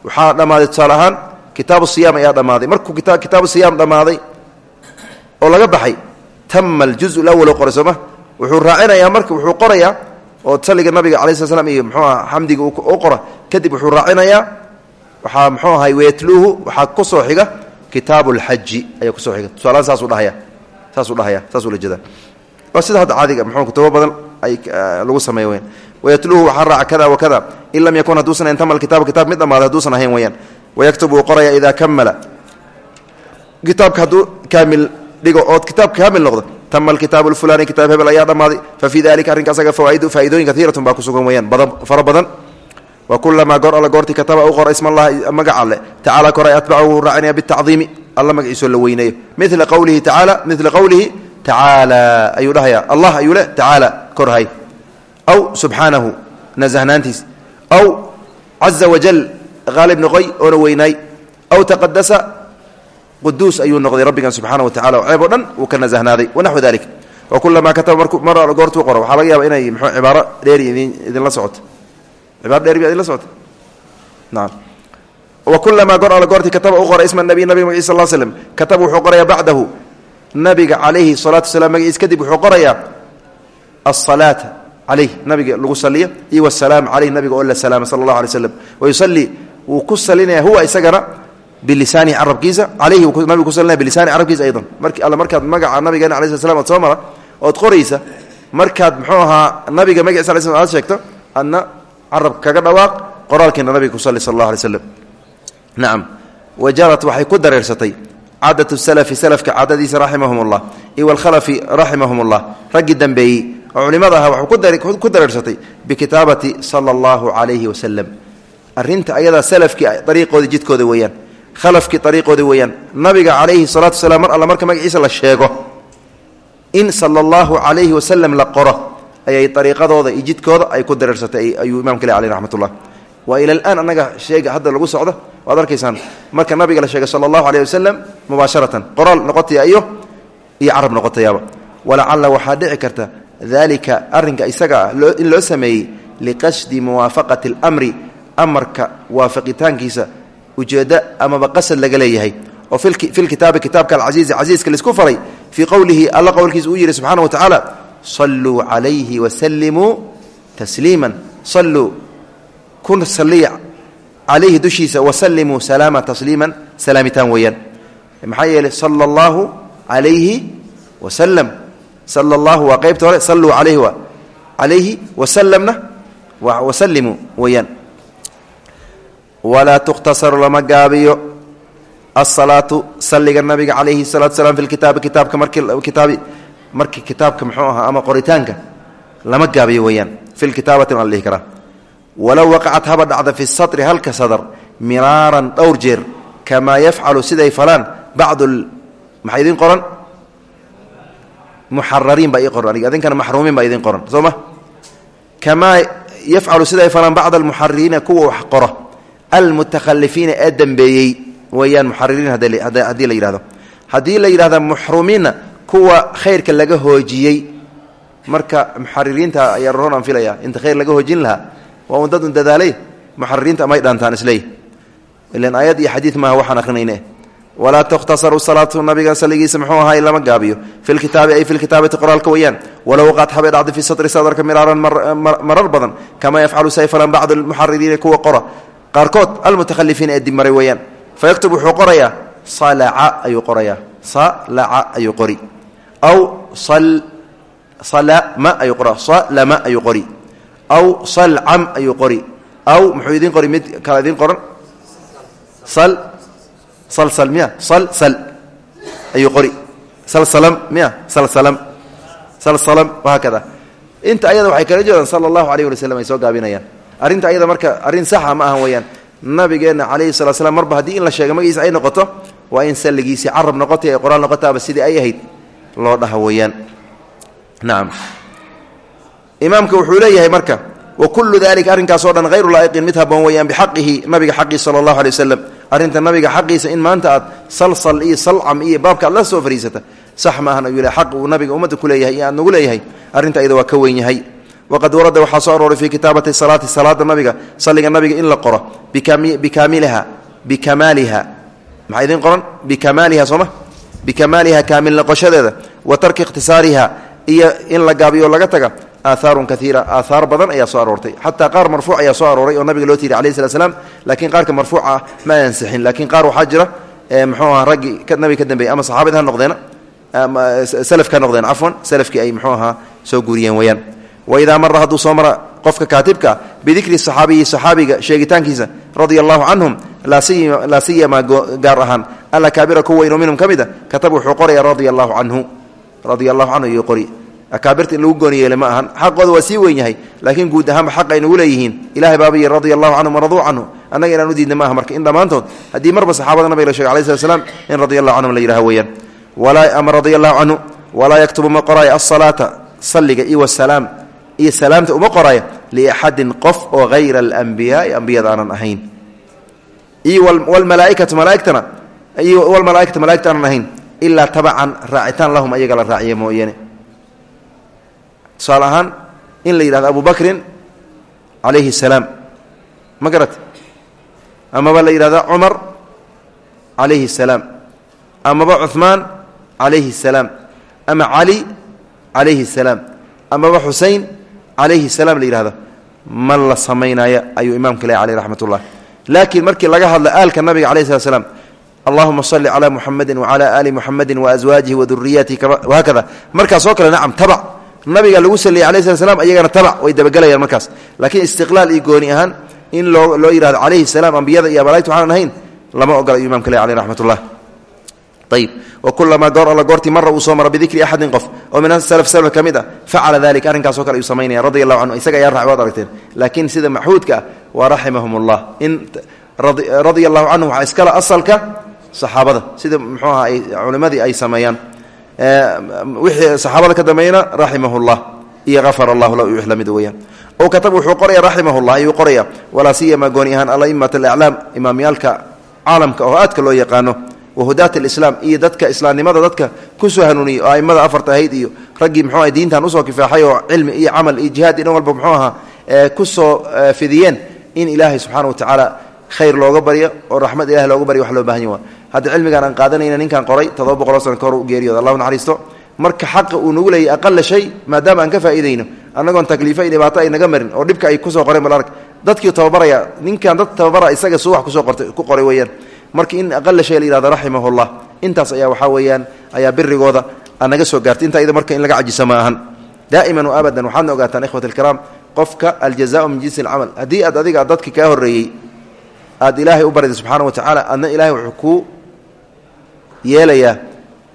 Waxaa dhammaaday tusaale ahaan kitaabu siyaam ayaa dhammaaday. Markuu kitaabu siyaam dhammaaday oo laga baxay tama aljuzu lawal oo qoray wuxuu raacinayaa marka wuxuu qorayaa oo salliga nabiga cala sl slam iyo mxuu aha xamdiga qora. Kadib wuxuu raacinayaa waxaa mxuu ahay wayatluuhu waxaa ku soo xiga kitaabu lxaji ayaa ku soo xiga. Tusaalahaan saasuu dhahaya saasuu dhahaya saasuu la jeedaa waa sida hadda caadiga mxuu kutubo badan ay lagu sameeya weyaan waxaa raaca kada wa in lam yakun hadduusan intama kitabu kitaab mid dhammaaday hadduusan ahayn weyaan wayaktub wuu qoraya idaa kamala kitaabka hadduu kaamil dhigo ood kitaabka kaamil noqdo tama alkitaabu lfulani kitaab hebel ayaa dhammaaday fa fii dalika arrinka asaga fawaa'idu faa'iidooyin kaiiratun baa ku sugan weyaan badan fara badan. Wa goor alla goortii kataba u qora isma allahi magaca alle. Tacala koray atbacahu wuu raacinaya bitacdiimi. Alla magaciisoo la weyneeyo. Mila qowlihi tacaala mila qowlihi tacaala ayuu dhahaya allah ayuu le tacaala korhay. Aw subxaanahu nasahnaantiis aw caza wajal haalib noqoy oona weynaay aw taqadasa quduus ayuu noqday rabbigan subxaana wa tacala ceeb o dhan wuu ka nasahnaaday wanaxwu dalik wa kulamaa kataba markuu mar goortuu qoro waxaa laga yaaba inay mxuu cibaaro dheeri idin idinla socoto cibaaro dheeri baa idinla socota. Naam. Wa kulamaa goor alla goortii kataba u qora isma nabiy nabiga magaciis sal slm kataba wuxuu qorayaa bacdahu nabiga calayhi salaatu wasalaam magaciis kadib wuxuu qorayaa asalaata calayh nabiga lagu saliya iyo wasalaam caleyh nabiga oo la salaama sala allahu alay slam wayusalii wuu ku salinaya huwa isagana bilisaanihi carabkiisa caleyhi nabigu ku salinaya bilisaani carabkiisa aydan. Marki alle markaad magaca nabigeena alay sl slam ood qoraysa markaad muxuu ahaa nabiga magaciisa alay slam aad sheegto adna kaga dhawaaq qoraalkiina nabiga ku sali sal allah alay slam nacam wa jarat waxay ku dareersatay caadatu salafi salafka caadadiisa raximahum ullah iyo walkhalafi raximahum ullah raggii dambeeyey oo culimada aha waxuu ku dareersatay bikitaabati sala allahu calayhi wasalam arrinta ayadaa salafkii ariiqoodii jidkooda weeyaan. Khalafkii ariiqooda weeyaan. Nabiga calayhi salaatu wasalaam mar alla marka magaciisa la sheego in sala allahu calayhi wasalam la qoro ayay ariiqadooda iyo jidkooda ay ku dareersatay ayuu imamka le aleh raxmatullah waa ila alaan annaga sheega hadda lagu socdo waad arkaysaan. Marka nabiga la sheegay sala allahu aleyh wasalam mubaasharatan. Qoraal noqotaya iyo iyo carab noqotayaaba. Walacalla waxaa dhici karta dalika arrinka isaga ah in loo sameeyey liqasdi muwaafaqati almri amarka waafaqitaankiisa ujeeddo amaba qasad laga leeyahay. Oo fi lkitaabi kitaabka alcasiizi casiiska la isku faray fii qowlihi alla qowlkiisa uu yihi subxana wa tacaala saluu calayhi wasalimuu tasliima saluu kun saliya calayhi dushiisa wasalimuu salaama tasliiman salaamitaan weeyaan. Maxaa yeelay sala allahu calayhi wasalam sala allahu waa qeybta hore saluu alayhi waa calayhi wasalamna wasalimuu weeyaan. Walaa tukhtasaru lama gaabiyo asalaatu salliga nabiga calayhi salatu slam fi lkitaabi kitaabka markitaabi markii kitaabka muxuu ahaa ama qoritaanka lama gaabiyo weeyaan. Fi lkitaabati waa la dhihi karaa walow waqacat haba dhacda fi satri halka sadar miraaran dhowr jeer kamaa yafcalu siday falaan bacdu maxaa idiin qoran? Muxarariin baa ii qoran anig adinkana maxruumiin baa idiin qoran soo ma? Kamaa yafcalu siday falaan bacda almuxaririina kuwa wax qora almutakhalifiina ee dambeeyey weeyaan muxaririin haddii la yidhahdo haddii marka muxaririinta ayaa roon aan filaya inta khayr laga hoojin lahaa waa un dad un dadaalay. Muxaririinta amay dhaantaan isleey ilan aayad iyo xadiid maaha waxaan akhrinayne walaa tukhtasaru salaatu nabiga saligiisa muxuu ahaay lama gaabiyo. Fi lkitaabi ay fi lkitaabati qoraalka weeyaan. Walow qad habay dhacday fi satri sadarka miraaran marar badan. Kamaa yafcalu sayfalan bacdu almuxaririina kuwa qora. Qaarkood almutakhalifiina ee dibmaray weeyaan. Fayaktub wuxuu qorayaa salaca ayuu qorayaa. Salaca ayuu qori. Aw salama ayuu qora salama ayuu qori aw salcam ayuu qori. Aw muxuu idiin qori mid kala idiin qoran? Sal salsal miya? Salsal ayuu qori. Salsalam miya? Salsalam salsalam wahaakada inta ayada waxay kala jeedaan sala allahu alayh wali ay soo gaabinayaan. Arrinta ayada marka arrin saxa ma ahan weeyaan. Nabigeenna calayhi salaa slam marba haddii in la sheega magiisa ay noqoto waa in salligiisii carab noqotay ay qoraal noqotaaba sidii ay ahayd loo dhaha weeyaan imaamka wuxuu leeyahay marka wa kullu dalika arrinkaasoo dhan hayru laa'iqin mid haboon weeyaan bixaqihi nabiga xaqiisa sala allahu alay wasalam arrinta nabiga xaqiisa in maanta aad salsal iyo salcam iyo baabka aad la soo fariisata sax ma ahan ayuu le xaq uu nabiga ummadda ku leeyahay iyo aad nagu leeyahay. Arrinta iyada waa ka weyn yahay. Waqad warada waxaa soo arooray fii kitaabati salaati salaada nabiga salliga nabiga in la qoro. Bikaamiliha bikamaaliha maxaa idiin qoran? Bikamaaliha sooma bikamaaliha iyo in la laga taga aaaarun kaiira aaaar badan ayaa soo aroortay. Xataa qaar marfuuc ayaa soo arooray oo nabiga loo tiiri alayh slam laakiin qaarka marfuuca ah ma ansixin laakiin qaar waxaa jira mxuu aha raggii nabiga ka dambeeyey ama saxaabad ha noqdeen salafka ha noqdeen. Cafwan salafkii ay mxuu ahaa soo guuriyeen weyaan waidaa mara hadduu soo mara qofka kaatibka bidikri saxaabiyi saxaabiga sheegitaankiisa radia allahu canhum laa siyama gaar ahaan. Alakaabira ku weyn oo minhum ka mid a katab wuxuu qoraya radia allahu canhu radia akaabirta in lagu gooni yeelay ma ahan. Xaqooda waa sii weyn yahay laakiin guud ahaanba xaq ay nagu leeyihiin. Ilahay baabiyi radia allahu canhum waraduu canhu. Annaga diidna ma aha marka. In dhammaantood haddii marba saxaabada nabiga la shegay alai slat slam in radia allahu la yidhaha weeyaan ama radia allahu walaa yaktubu ma qoraayo alsalaata salliga iyo wasalaam iyo salaamta uma qoraayo liaxadin qof oo hayra alambiyaai ambiyada aanan ahayn. Iyo wlmalaaikatu malaaigtana iyo walmalaaikatu malaigta aanan ahayn ilaa tabacan raacitaan lahum ayaga la raaciya mooyane tusaale ahaan in la yidhahdo abu bakrin calayhi salaam. Ma garat amaba la yidhahdo cumar calayhi salaam. Amaba cuثmaan calayhi salaam. Ama cali calayhi salaam. Amaba xusein calayhi salaam la yidhahdo. Ma la samaynaayo ayuu imaamka leh aleyh raxmat ullah laakiin markii laga hadlo aalka nabiga alayh slat slam allahuma salli calaa muxamedi wacala aali muxamedi waaswaajihi waduriyatihi wahaakada markaas oo kale nacam tabac nabiga lagu saliyay alay slat slam iyagana tabac way dabagelayaan markaas. Laakiin istiqlaal iyo gooni ahaan in loo loo yidhahdo calayhi salaam ambiyada iyo malaigta waxaanan ahayn lama ogola ayuu imamka le aleh raxmat ullah ayb wakulamaa goor alla goortii mara uu soo mara bidikri axadin qof oo min asalaf salaf ka mid ah facala dalika arrinkaasoo kale ayuu samaynaya radi isaga ayaa waad aragteen. Laakiin sida maxuudka ah waa in radia allahu iskale asalka saxaabada. Sida muxuu aha culimmadii ay sameeyaan wixii saxaabada ka dambeeyana raximahu llah iyo afar allahu la wix la mid weyaan o katab wuxuu qoraya raximah llah ayuu qoraya walaa siyama gooni ahaan alaimat alaclaam imaamyaalka caalamka oo aadka loo yaqaano wahudaat alislaam iyo dadka islaamnimada dadka ku soo hanuuniyey oo aimada afarta ahayd iyo raggii muxuu aha diintan u soo kifaaxay oo cilmi iyo camal iyo jihaad iyo walba muxuu ahaa ku soo fidiyeen in ilaahay subxana wa tacaala khayr looga baryo oo raxmad ilahi looga baryo wax loo baahan ya hadda cilmigaan aan qaadanayna ninkaan qoray todoba boqoloo sana kahor u geeriyooda. Allahu naxariisto marka xaqa uu nagu leeyay aqala shay maadaama aan ka faa'iidayno annagoon takliifo iyo ay naga marin oo dhibka ay ku soo qoreen balarg dadkii tababaraya ninkan dad tababara isaga suu wax ku soo qortay ku qoray weeyaan. Marka in aqala shay la yihahdo raximahullah intaas ayaa waxaa weeyaan ayaa birigooda naga soo gaartay. Intaa iyada marka in laga cajisa ma ahan. Daa'iman wa abadan waxaadna ogaataan ikhwat alkiraam qofka aljazaau min jinsi alcamal haddii aad adiga dadki kaa horreeyey aad ilaahay u barida subxaana wa tacaala adna ilahay wuxuu yeelayaa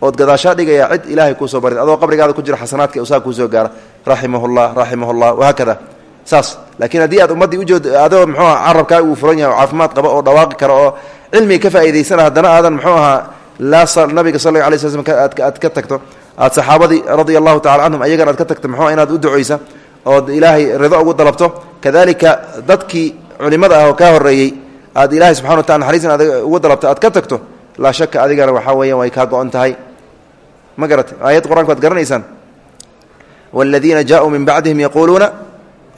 ood gadaashaa dhigaya cid ilaahay kuusoo barid adoo qabrigaada ku jira xasanaadka usaa kuusoo gaara. Raximahullah raximahullah. Wahaakada saas. Laakiin haddii aad ummaddii ujood adoo muxuu aha carabkaa uu furan yahay oo caafimaad qaba oo dhawaaqi karo oo cilmiga ka faa'idaysana haddana aadan muxuu ahaa laa nabiga sal alay sl slam aad ka tagto. Aad saxaabadii radia allahu tacala canhum ayagana aad ka tagto. Muxuu inaad u ducoysa ood ilaahay rido ugu dalabto. Kadalika dadkii culimada ah oo kaa horreeyey aad ilahay subxana wa taala naxariisna ugu dalabto aad ka tagto laa shaka adigana waxaa weeyaan way kaa go-on tahay ma garatay aayad qur-anka waad garanaysaan wاladiina jaaءuu min bacdihim yaquuluuna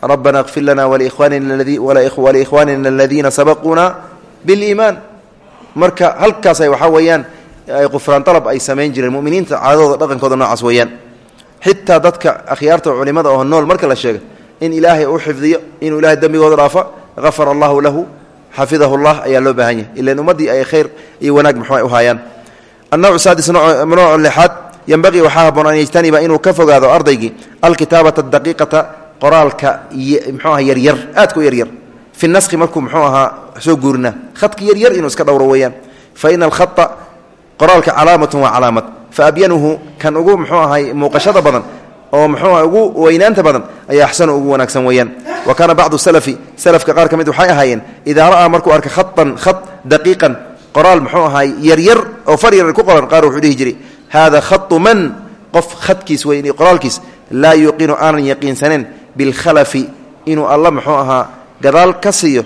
rabbana اkfir lana waliikhwanina aladiina sabaquuna biاliimaan marka halkaasay waxaa weeyaan qufraan dalab ay samayn jireen muminiinta caadadooda dhaqankooda noocaas weeyaan xitaa dadka akhyaarta oo culimada oo nool marka la sheega in ilaahay u xifdiyo inuu ilahay dembigooda dhaafo gafara allahu lahu xafidahu llah ayaa loo baahan yahay. Ilan ummaddii ay khayr iyo wanaag muxuu ay u haayaan annawcu saadis nooc lixaad yembaqii waxaa haboon an yajtaniba inuu ka fogaado ardaygii alkitaabata daqiiqata qoraalka mxuu aha yaryar aadka u yaryar. Fi naskhi markuu muxuu ahaa soo guurina khadka yaryar inuu iska dhowro weeyaan. Fa ina alkhata qoraalka calaamatun waa calaamad. Fa abyanuhu kan ugu muxuu ahay muuqashada badan oo muxuu ugu weynaanta badan ayaa axsanu ugu wanaagsan weeyaan. Wa kaana bacdu salafi salafka qaar ka mid waxay ahaayeen idaa ra'aa markuu arka khatan khat daqiiqan qoraal muxuu ahaay yaryar oo far yaryar ku qoran qaar wuxuu dhihi jiray. Hada khatu man? Qof khadkiis weyn qoraalkiis laa yuuqinu aanan yaqiinsaneen bilkhalafi inuu alla muxuu ahaa gadaal ka siiyo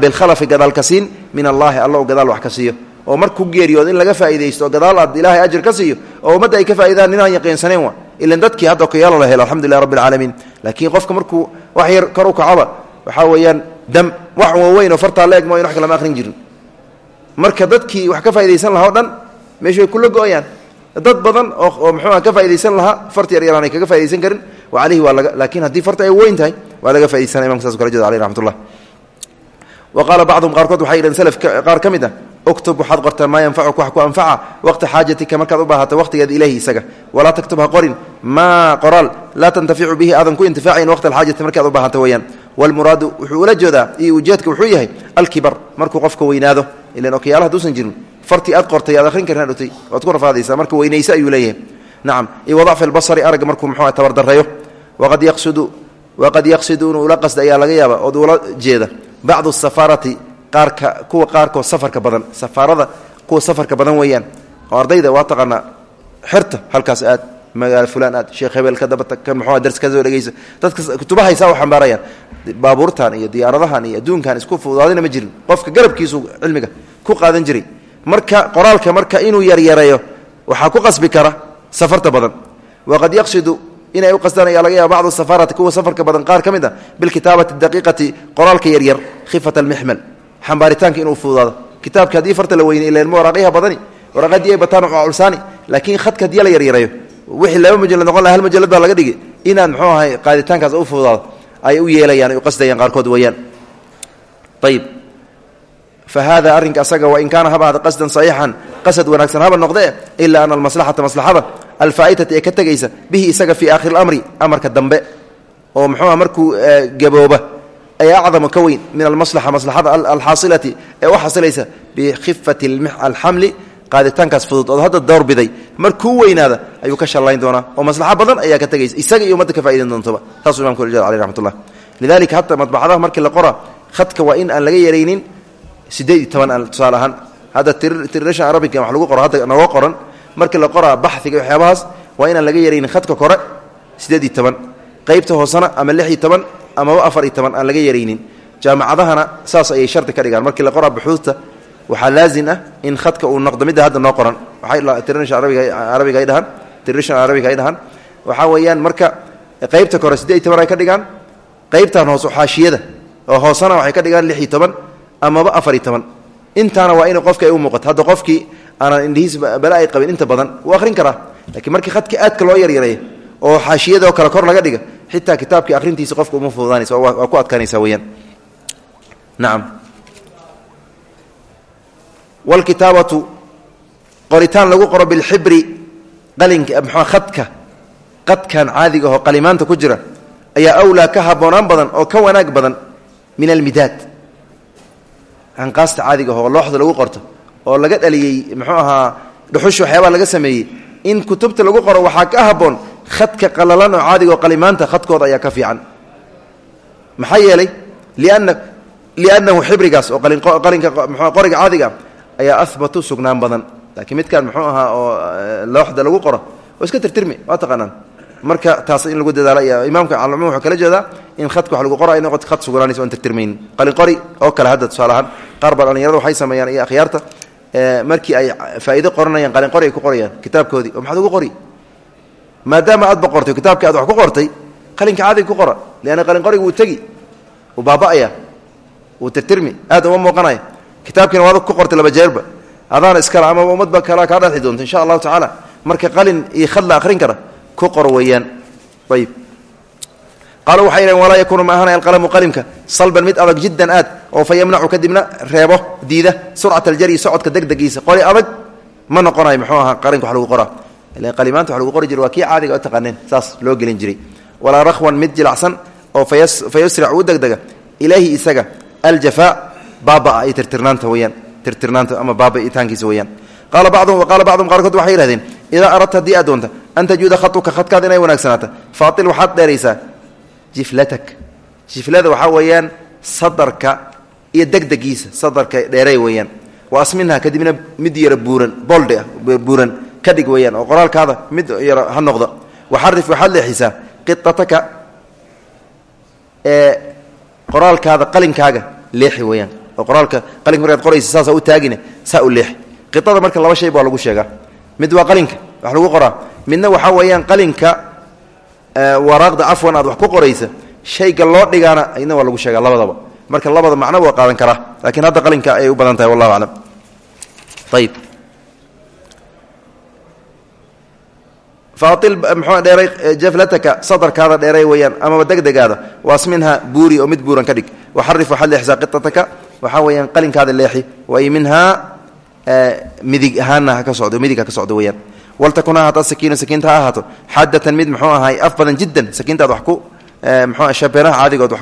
bilkhalafi gadaal ka siin min allaahi alla u gadaal wax ka siiyo oo markuu geeriyood in laga faa'iidaysto gadaal aad ilaahay ajir ka siiyo oo ummadda ay ka faaidaan inaan yaqiinsaneen wa ilan dadkii hadda okayaalo la helo alxamdulilah rabbi alcaalamiin laakiin qofka markuu wax yar kor u kacaba waxaa weeyaan dam wax waaweyn oo fartaa la eg mooyn wax kalama aqrin jirin. Marka dadkii wax ka faa'idaysan lahaa o dhan meeshu way kula go'ayaan dad badan oo muxuuha ka faa'idaysan lahaa farta yar yaraanay kaga faa'idaysan karin wa caleyhi waa laga laakiin haddii farta ay weyn tahay waa laga faa'idaysana imamka sas kala jeeda aleyh raxmat ullah wa qaala bacduhum qaarkood waxay yidhahen salaf qaar ka mid ah uktub waxaad qortaa maa yanfacuk wax ku anfaca waqta xaajatika markaad u baahato waqtigeeda ileyhi isaga walaa taktub ha qorin maa qoraal laa tantaficu bihi aadan ku intifaacayn waqta alxaajati markaad u baahato weeyaan walmuraadu wuxuu ula jeedaa iyo ujeedka wuxuu yahay alkibar markuu qofka weynaado ilan okayaala haduusan jirin fartii aad qortay aad akhrin karin adhutay waad ku rafaadaysaa marka weynayse ayuu leeyahay nacam iyo wadacfi albasari aragga markuu muxuu tabardareeyo waqad yaqsudu waqad yaqsidu inuu ula qasda ayaa laga kuwa qaarkood safarka badan safaarada kuwa safarka badan weeyaan. Oo ardayda waa taqaanaa xerta halkaas aad magaalo fulaan aad sheekh hebel ka dabata kan muxuu dars ka soo dhegeysa dadka kutubahaysaa u xambaarayaan baabuurtan iyo diyaaradahan iyo adduunkan isku fudaadina ma jirin. Qofka garabkiisu cilmiga ku qaadan jiray. Marka qoraalka marka inuu yaryareeyo waxaa ku qasbi kara safarta badan. Waqad yaqsidu inay u qasdaan ayaa laga yaaba bacdu safaarati kuwa safarka badan. Qaar ka mid a bilkitaabati daqiiqati qoraalka yaryar khifat almixmal xambaaritaanka inuu fududaado kitaabka haddii farta la weynay ilan ma waraaqyaha badani waraaqadii ay bataan culsaani laakiin khadka haddii la wixii laba majalad noqon laha hal majalad baa laga dhigi inaan muxuu ahay qaaditaankaas u fududaado ay u yeelayaan ay u qasdayaan qaarkood weeyaan. Ayib fa hada arrinka asaga wain kaana haba hada qasdan saxiixan qasad wanaagsan haba noqdee ilaa ana almaslaxata maslaxada alfaa'itata ee ka tegaysa bihi isaga fii aakhiri اlamri amarka dambe ayaa acdamu ka weyn min almaslaxa maslaxada alxaasilati ee u xasilaysa bikhifati alxamli qaaditaankaas fudud. Oo hadda doorbiday markuu weynaada ayuu ka shallayn doonaa oo maslaxo badan ayaa ka tegaysa isaga iyo ummadda ka faa'idan doontaba saasuu imamku rijal aleh raxmatullah. Lidalika hatta madbacadaha markii la qora khadka waa in aan laga yaraynin siddeed iyo toban tusaale ahaan. Hadda tiration arabica wax lagu qoro hadda nooga qoran markii la qoraa baxiga waxyaabahaas waa inaan laga yaraynin khadka kore amaba afar iyo toban aan laga yaraynin jaamacadahana saas ayay shardi ka dhigaan. Markii la qoraa buxuudta waxaa laazim ah in khadka uu noqdo midda hadda noo qoran. Waxay arabiga ay dhahaan tiration arabiga ay dhahaan. Waxaa weeyaan marka qaybta kore siddeed iyo toban ay ka dhigaan qaybtan hoos xaashiyada oo hoosena waxay ka dhigaan lix iyo toban amaba afar iyo toban. Intaana waa in qofka ay u muuqato. Hadda qofkii aanan indhihiis bale ay qabin inta badan wuu akhrin karaa. Lakiin markii khadka aadka loo yaryareeyo oo xaashiyadoo kale kor laga dhiga xitaa kitaabkii akhrintiisa qofka uma fududaanaysa waa ku adkaanaysa weyaan nacam wlkitaabatu qoritaan lagu qoro bilxibri qalinka mxua khadka qadkan caadiga ahoo qalimaanta ku jira ayaa awlaa ka habboonaan badan oo ka wanaag badan min almidaad anqaasta caadiga ahoo looxda lagu qorto oo laga dhaliyey muxuu ahaa dhuxush waxyaabaa laga sameeyey in kutubta lagu qoro waxaa ka habboon khadka qalalan oo caadiga oo qalimaanta khadkooda ayaa ka fiican. Maxaa yeelay lianna liannahu xibrigaas oo qalinka mxua qoriga caadiga ayaa ahbatu sugnaan badan. Laakiin midkaan muxuu ahaa oo looxda lagu qoro oo iska tirtirmi waa taqaanaan. Marka taas in lagu dadaala imaamka calum wuxuu kala jeedaa in khadka wax lagu qoro ay noqoto khad sugnaanaysa on tirtirmaynin qalin qori oo kale hadda tusaale ahaan qaar baa dhallinyarada waxay sameeyaan iyo akhyaarta. Markii ay faa'iido qoranayaan qalin qori ay ku qorayaan kitaabkoodii oo maxaad ugu qori maadaama aad ba qortay kitaabkii aad wax ku qortay qalinka caadiga ku qora leanna qalin qoriga wuu tegi wuu baaba'aya wuu tirtirmi aad uma muuqanaya. Kitaabkiina waad ku qortay laba jeerba. Adaana iskale ama ummadba kala kaa dhexi doonta insha allahu tacaala. Marka qalin iyo khad akhrin kara ku qor weeyaan. Ayib. Qaalu waxay walaa yakuunu ma ahanay alqalamu qalimka salban mid adag jiddan aad oo fa kadibna reebo diida surcat aljari socodka degdegiisa qori adag ma noqonayo muxuu ahaa qalinka wax lagu qoraa qalimaanta wax lagu qori jira waa kii caadiga o taqaaneen saas loo gelin jiray. Walaa rakhwan mid jilacsan oo fa yusric u degdega ilaahi isaga aljafaa baabaa iyo tirtirnaanta weyaan tirtirnaanta ama baaba-itaankiisa weyaan qaala bacduhum waqaala bacduhum qaarkood waxay yihahdeen idaa aradta haddii aad doonta an tajuuda khadkaada inay wanaagsanaata faatil waxaad dheeraysaa jiflatak. Jiflada waxaa weeyaan sadarka iyo degdegiisa sadarka dheerey weeyaan. Wa asminha kadibna mid yaro buuran bolde ah buuran ka dhig weeyaan oo qoraalkaada mid yaro ha noqdo. Waxarif waxaad leexisaa qitataka ee qoraalkaada qalinkaaga leexi weyaan oo qoraalka qalinka markaad qoraysa saasa u taagine saa u leexi. Qitada marka laba shay baa lagu sheegaa. Mid waa qalinka wax lagu qoraa. Midna waxaa weeyaan qalinka waraaqda cafwan aad wax ku qoraysa shayga loo dhigaana idna waa lagu sheegaa labadaba. Marka labada macno waa qaadan karaa laakiin hadda qalinka ayay u badan tahay wallahu aclam. Ayib faail mxuu dheeray jaflataka sadarkaada dheeray weeyaan amaba degdegaada waasminha buuri oo mid buuran ka dhig. Waxarif waxaad leexisaa qitataka waxaa weeyaan qalinkaada leexi. Way minhaa midig ahaanna haka socdo midig ha ka socdo weyaan waltakun ha ahaato sakiinu sakiinta ha ahaato. Xadatan mid muxuu ahaay af jiddan sakiintaad wax ku mxuu shabeeraha caadigood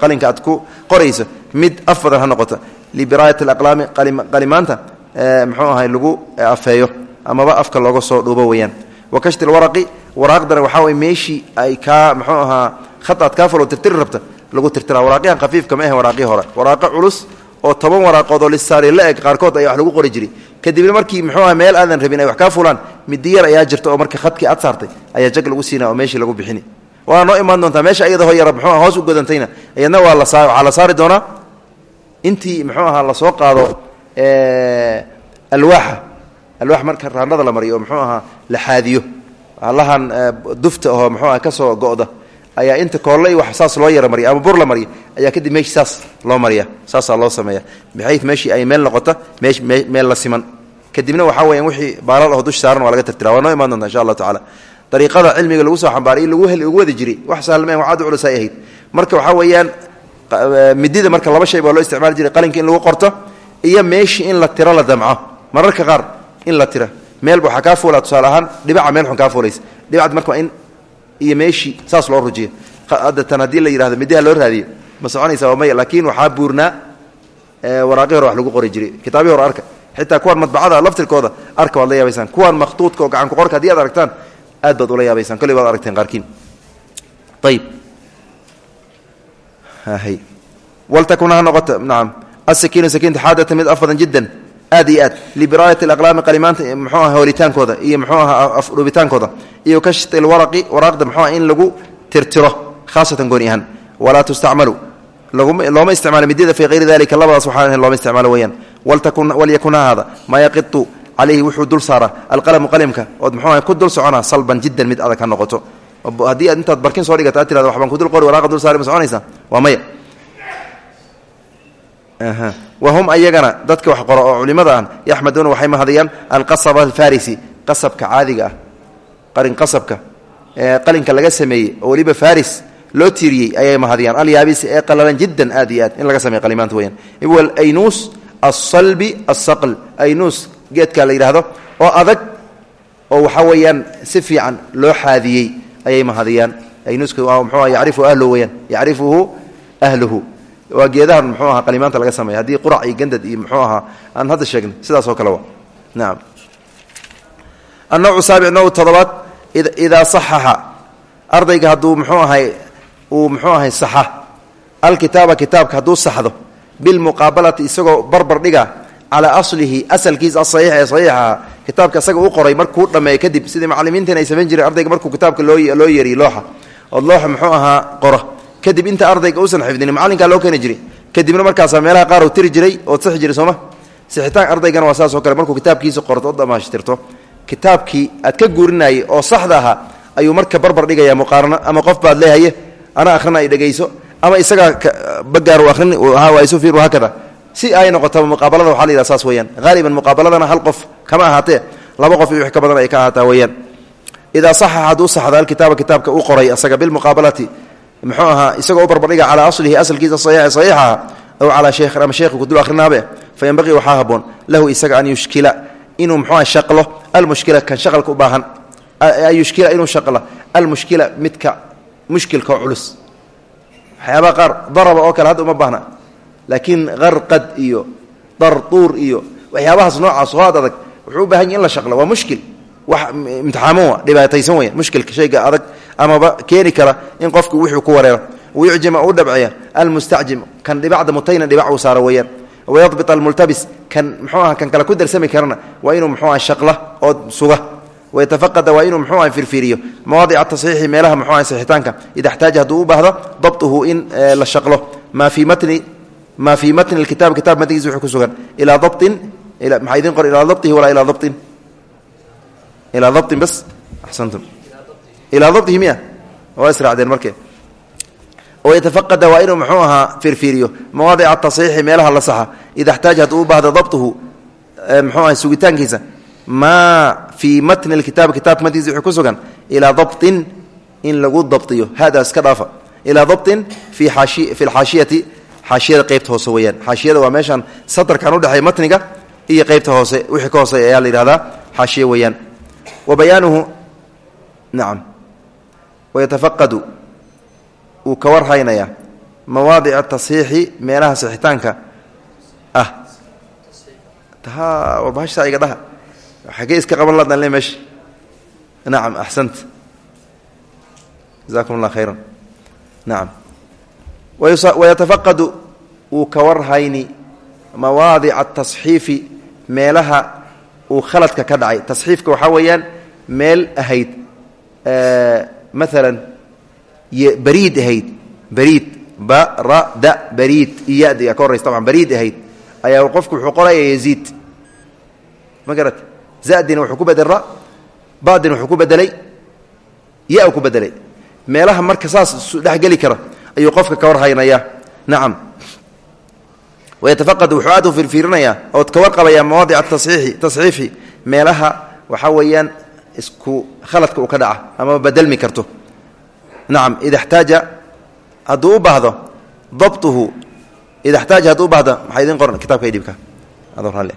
qalinka aad ku mid af badan ha noqoto. Libiraayat alaqlaami qalimaanta muxuu ahay lagu afeeyo. Amaba afka looga soo dhuubo weyaan wakashti lwaraqi waraaqdana waxaa way meeshii ay kaa muxuu ahaa khad aad kaa falo tirtiri rabta lagu tirtira waraaqihan khafiifka ma ahe waraaqii hore waraaqo culus oo toban waraaqood oo lisaari la eg qaarkood ayaa wax lagu qori jiray kadibna markii muxuu aha meel aadan rabin ay wax kaa fulaan midiyar ayaa jirta oo marka khadkii aad saartay ayaa jag lagu siina oo meeshii lagu bixini waana noo imaan doontaa meesha ayada ho yara muxuu hoos u godantayna iyadna waa la saa waxaa la saari doonaa intii muxuu ahaa la soo qaado alwaaxa alwaax marka raandhada la mariyo oo ahaa la xaadiyo. Allahan dufta ahoo muxuu aha ka soo go'da ayaa inta koolle wax saas loo yara mariya ama bur la mariya ayaa kadib meeshii saas loo mariya saasaa loo sameeya. Bixay meeshii ay meel noqota meel la siman. Kadibna waxaa weeyaan wixii baalal aho dush saaran waa laga tirtira waa noo imaan doonta insha allahu tacala dariiqada cilmiga lagu soo xambaaray lagu wadi jiray wax saalmeen wax aad u culus ay ahayd. Marka waxaa weeyaan midida marka laba shay baa loo isticmaali jiray qalinka in lagu qorto iyo meeshii in la tiro la damco. Mararka qaar in la tira. Meelba waxaa kaa fuula tusaale ahaan dhibaca meel xun kaa fuulaysa dhibacad marka waa in iyo meeshii saas loo rujiyo. Hadda tan haddii la yidhahdo midaha loo raadiyo ma soconaysa waa maya laakiin waxaa buurnaa waraaqi hore wax lagu qori jiray. Kitaabii hore arka. Xitaa kuwan madbacada laftirkooda arka waad la yaabaysaan. Kuwan makhtuudka oo gacan ku qorka haddii aad aragtaan aad baad ula yaabaysaan. Kolley baad aragteen qaarkiin. Ayib waltakun ha noqota nacam asakiinu sakiinta xaadata mid afadan jiddan aad iyo aad. Libiraayat alaqlaami qalimaanta muxuu aha hoolitaankooda iyo muxuu aha afdhubitaankooda iyo kashti lwaraqi waraaqda muxuu aha in lagu tirtiro khaasatan gooni ahaan. Walaa tustacmalu. Looma isticmaalo midada fii hayri dalika labadaas waxaan ahayn looma isticmaalo weyaan walyakun ha ahaada maa yaqitu calayhi wuxuu dul saaraa. Alqalamu qalimka ood muxuu aha ku dul soconaa salban jiddan mid adag ha noqoto. Haddii aad intaad barkin soo dhigata ad tirada waxbaan kudul qori waraaqa dul saari ma soconaysaa? Waa maya wahum ayagana dadka wax qoro oo culimada ah yaxmaduuna waxay mahadiyaan alqasaba alfarisi qasabka caadiga ah qarin qasabka ee qalinka laga sameeyey oo weliba faris loo tiiriyey ayay mahadiyaan alyaabis ee qalalan jiddan aad iyo aad in laga sameey qalimaanta weyaan wal aynuus alsalbi alsaql aynuus geedka la yidhaahdo oo adag oo waxaa weeyaan si fiican loo xaadiyey ayay mahadiyaan aynuuska mxuu yacrifu ahluhu weyaan yacrifuhu ahluhu waa geedahan muxuu ahaa qalimaanta laga sameeya haddii qurac iyo gandad iyo muxuu ahaa aan hadda sheegnay. Sidaas oo kale wa nacam annawcu saabic now todobaad idaa saxaxa. Ardayga hadduu muxuu ahay uu muxuu ahay saxa. Alkitaaba kitaabka hadduu saxdo bilmuqaabalati isagoo barbar dhiga calaa aslihi asalkiisa asaxiix ee saxiixaha kitaabka isaga u qoray markuu dhammeeyo kadib sidii macalimiintan ay samayn jireen ardayga markuu kitaabka loo loo yeeriy looxa. Ood looxa muxuu ahaa qora kadib inta ardayga uusan xifdinin macalinkaa loo keeni jiray. Kadibna markaasaa meelaha qaar uu tiri jiray ood sixi jiray sooma. Sixitaan ardaygana waa saasoo kale. Markuu kitaabkiisa qorto o damaashtirto kitaabkii aad ka guurinayay oo saxda ahaa ayuu marka barbar dhigaya muqaarano ama qof baad leehaye ana akhrina ay dhegayso. Ama isagaa bagaar arrin isufir haakada si ay noqotaba muqaabalada waxa la yidhaha saas weyaan haaliban muqaabaladana hal qof kama ahaatee laba qof iyo wix ka badan ay ka ahaataa weyaan idaa saxa hadduu saxda alkitaaba kitaabka u qoray asaga bilmuqaabalati muxuu ahaa isagoo u barbardhiga calaa aslihi asalkiisa saxiixa aw calaa sheekhin ama sheekhi kudul akrinaabe fa haboon lahu isaga an yushkila inuu muxuu aha shaqlo almushkila kan shaqalka u baahan an yushkila inuu shaqlo almushkila midka mushkilka culus. Waxyaabaha qaar daraba oo kale hadda uma baahna laakiin qarqad iyo darduur iyo waxyaabahaas noocaas oo aad adag wuxuu u baahan la shaqlo waa mushkil wax imtixaamo wa dhibaataysan weya mushkilka shayga adag amaba keeni kara in qofku wuxuu ku wareero wayucjima u dhabciya almustacjim kan dhibacda mutayna dhibac uu saaro weeyaan. Wayadbit almultabis kan muxuu aha kan kale ku darsami karana waa inuu muxuu aha shaqla oo suga. Wayatafaqada waa inuu muxuu aha firfiiriyo mawaadica tasxiixi meelaha muxuu aha saxitaanka ida xtaaja hadduu u baahdo dabtuhu in la shaqlo. Maa fii matni maa fii matni lkitaab kitab matnigiisa wuxuu ku sugan. Ilaa dabtin maxaa idin qor ilaa dabtihi walaa ilaa dabtin? Ilaa dabtin bas axsantum ilaa dabtihi miya. Waa israacdeen markee. Wayatafaqada waa inuu muxuu ahaa firfiiriyo mawaadica tasxiixi meelaha la saxa. Ida xtaaja hadduu u baahdo dabtuhu muxuu aha sugitaankiisa maa fii matni lkitaab kitaabka matnigiisa wuxuu ku sugan ilaa dabtin in lagu dabtiyo. Hadaas ka dhaafa. Ilaa dabtin fi fi lxaashiyati xaashiyada qeybta hoose weyaan xaashiyada waa meeshaan satarkan udhexeeya matniga iyo qeybta hoose wixii wayatafaqadu wuu ka warhaynayaa mawaadica tasxiixi meelaha sixitaanka ah. Ta bahashtaa iga dhaha. Xagee iska qaban ladan le meesha nacam axsant jazakum allah khayran nacam wayatafaqadu wuu ka warhayni mawaadica tasxiifi meelaha uu khaladka ka dhacay. Tasxiifka waxaa weeyaan meel ahayd maalan bariid ahayd. Bariid barada bariid iyada ka horraysa taban bariid ahayd? Ayaa qofku wuxuu qoraya yaziid. Ma garat zadina wuxuu ku bedel ra badina wuxuu ku bedelay ya ku bedelay. Meelaha marka saas dhexgeli kara ayuu qofka ka warhaynaya nacam. Wayatafaqad wuxuu aad u firfiirinayaa ood ka warqabayaa mawaadica taxiixi tasxiixi. Meelaha waxaa weeyaan isku khaladka uu ka dhaca amaba badelmi karto. Nacam ida xtaaja hadduu baahdo dabtuhu ida xtaaja hadduu baahdo maxaa qoran kitabka idhibka adoo ralle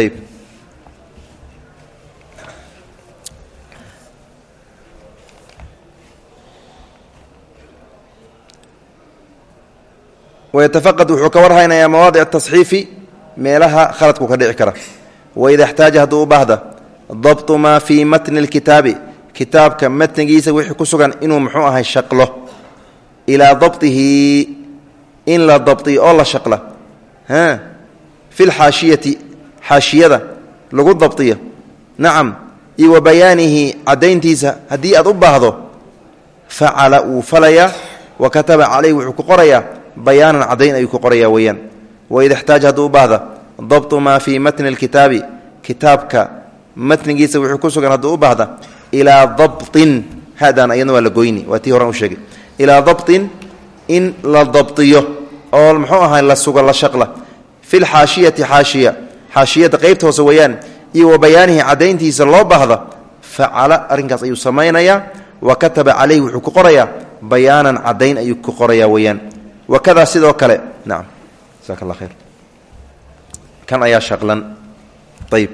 ayb ah. wayatafaqad wuxuu ka warhaynayaa mawaadic meelaha khaladku ka dhici kara. Waida xtaaja hadduu u baahda dabtu maa fii matni lkitaabi kitaabka matnigiisa wixii ku sugan inuu muxuu ahay shaqlo. Ilaa dabtihi in la dabtiyo oo la shaqla. Fi lxaashiyati xaashiyada lagu dabtiyo. Nacam iyo wa bayaanihi caddayntiisa haddii aad u baahdo facala wuu falayaa wa kataba calayh wuxuu ku qorayaa bayaanan caddayn ayuu ku qorayaa weeyaan waida xtaaja hadduu u baahda dabtu maa fii matni lkitaabi kitaabka matnigiisa wuxuu ku sugan hadduu u baahda ilaa dabtin haadaan ayadna waa la goyni waa tii horan u sheegay. Ilaa dabtin in la dabtiyo oo muxuu ahay la sugo la shaqla. Fi lxaashiyati xaashiya xaashiyada qeybta hoose weeyaan iyo wa bayaanihi caddayntiisa loo baahda facala arrinkaas ayuu samaynayaa wa kataba calayhi wuxuu ku qorayaa bayaanan caddayn ayuu ku qorayaa weeyaan. Wakadaa sidoo kale jasaaka allah khayr kan ayaa shaqlan? Ayib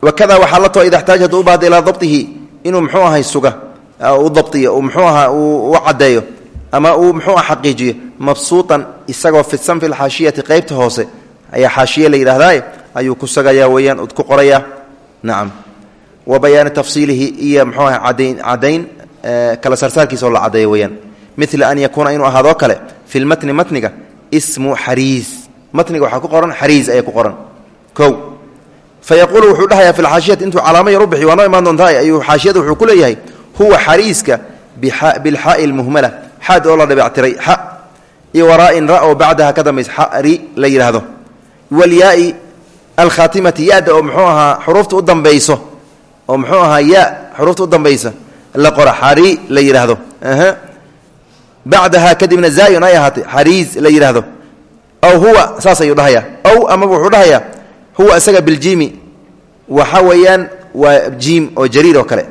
wakada waxaa la too ida u baahda ilaa dabtihi inuu muxuu ahay suga. U dabtiyo muxuu aha u caddeeyo. Ama uu muxuu ah xaqiijiyo mabsuuطan isagoo fidsan fi lxaashiyati qeybta hoose. Ayaa xaashiye la yidhaahdaa ayuu ku sagayaa weeyaan ud ku qorayaa. Nacam wa bayaani tafsiilihi iyo muxuu aha cadayn kala saarsaarkiisa la caddeeyo weeyaan. Mila an yakuuna inuu ahaadoo kale fi lmatni matniga ismu xariis. Matniga waxaa ku qoran xariis ayaa ku qoran. O fayaquulu wuxuu dhahayaa fi lxaashiyati intuu calaamo yar u bixi waa noo imaan wuxuu ku leeyahay huwa xariiska bilxaai lmuhmala xaad oo la dhibactiray xa iyo waraain ra oo bacdaha ka dambaysa xari la yidhaahdo. Walyaai alkhaatimati yada oo dambayso oo muxuu ahaa ya xuruufta u dambaysa la qora xari la yidhaahdo bacdaha kadibna zaayon ay ahaatay xariis la yidhaahdo aw huwa saas ayuu aw amaba wuxuu dhahayaa huwa isaga biljimi waxa weeyaan waa jiim oo jariir oo kale.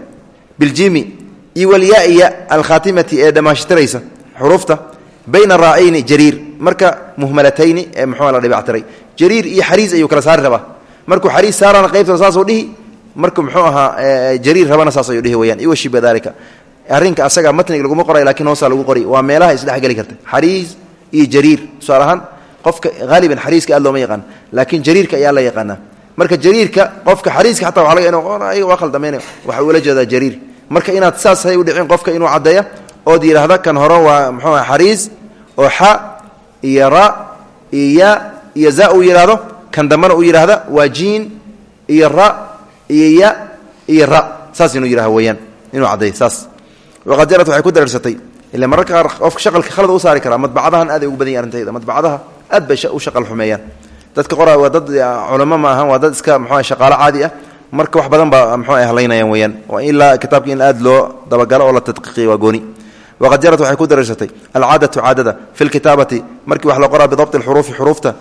Biljimi iyo walyaiya alkhaatimati ee dhammaashtiraysa xuruufta bayna raacayni jariir. Marka muhmalatayni ee muxuu la iyo xariis ayuu kala saari rabaa. Xariis saarana qaybtana saasuu dhihi markuu muxuu ahaa jariir rabana saas ayuu dhihi weyaan iwa shiba dalika arrinka asaga matniga laguma qoray lakiin hoosaa lagu qori waa meelaha isdhexgeli karta. Xariis iyo jariir tusaale qofka haaliban xariiska aad looma yaqaan laakiin jariirka ayaa la yaqaanaa. Marka jariirka qofka xariiska xataa waa laga in waa khaldameyna waxa uula jeedaa jariir. Marka inaad saas u dhicin qofka inuu caddeeya ood yidhaahda kan hore waa muxuu aha xariis oo xa iyo iyo ya iyo za kan dambena uu yidhaahda waa jiin iyo ra iyo ya ra saas inuu yidhahdo weeyaan inuu caddeeyo saas. Waqad waxay ku dareersatay ila mararka qaar shaqalka khalad u saari karaa madbacadahan aad ay ugu badan arrintayda madbacadaha aad bay shaqal xumeeyaan. Dadka qora waa dad culamo ma ahan waa dad iska muxuu shaqaalo caadi ah. Marka wax badan baa muxuu hallaynayaan weeyaan. Waa ilaa kitaabka in aad loo dabagalo oo la tadqiiqiyo waa gooni. Waqad waxay ku dareersatay alcaadatu caadada fi lkitaabati markii wax la qoraa bidabti alxuruufi xuruufta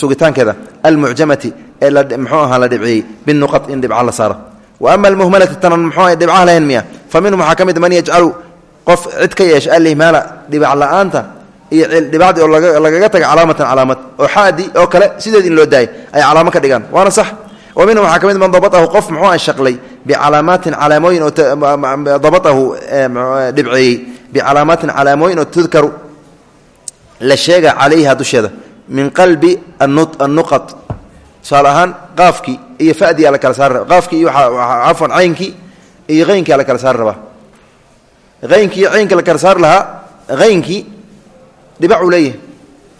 sugitaankeeda almucjamati ee muxuu ahaa la dhibciyey binuqad in dhibca la saaro. Wa ama almuhmalati tanan muxuu dhibcaha lahayn miya. Fa minhum waxaa ka mid man yajcalu qof cid ka yeesha alihmaala iyo dhibacdii oo lagaga taga calaamatan calaamad oo xaadi oo kale sideed in loo daayay ay calaamo ka dhigaan. Waana sax. Wa minhum waxaa man dabatahu qof muxuu ah shaqlay bicalaamaatin calaamooyin oo dabatahu dhibceeyey bicalaamaatin calaamooyin oo tudkaru la sheega calayha dusheeda min qalbi annuqad. Tusaale ahaan qaafkii iyo fadiyaa la kala saari raba qaafkii iyo cafwan caynkii iyo qaynkia la kala saari rabaa. Aynkii iyo caynka la kala saari lahaa aynkii dhibacuu leeyahay.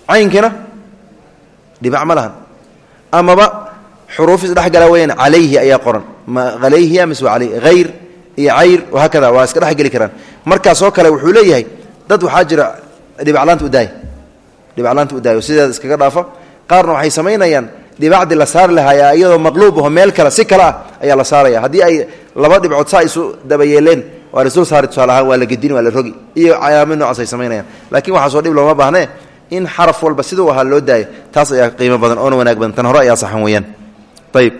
Caynkina dhibac ma lahan. Amaba xuruuf isdhexgala weyaan calayhi ayaa qoran. Ma alayhiya mise waa aley hayr iyo cayr wahaakada waa iska dhexgeli karaan. Markaasoo kale wuxuu leeyahay dad waxaa jira dhibaclaanta udaay dhibaclaanta udaayo sideeda iskaga dhaafa qaarna waxay samaynayaan dhibacdii la saari lahaaya iyadoo maqluub aho meel kale si kale ah ayaa la saaraya. Haddii ay laba dhibcood saa isu dabayeeleen waa lasul saari tusaale ahaan waa la gedin waa la rogi. Iyo calaamad noocaas ay samaynayaan. Laakiin waxaasoo dhib looma baahnee in xaraf walba siduu ahaa loo daayo. Taas ayaa qiimo badan oona wanaag badan. Tan hore ayaa saxan weeyaan. Ayib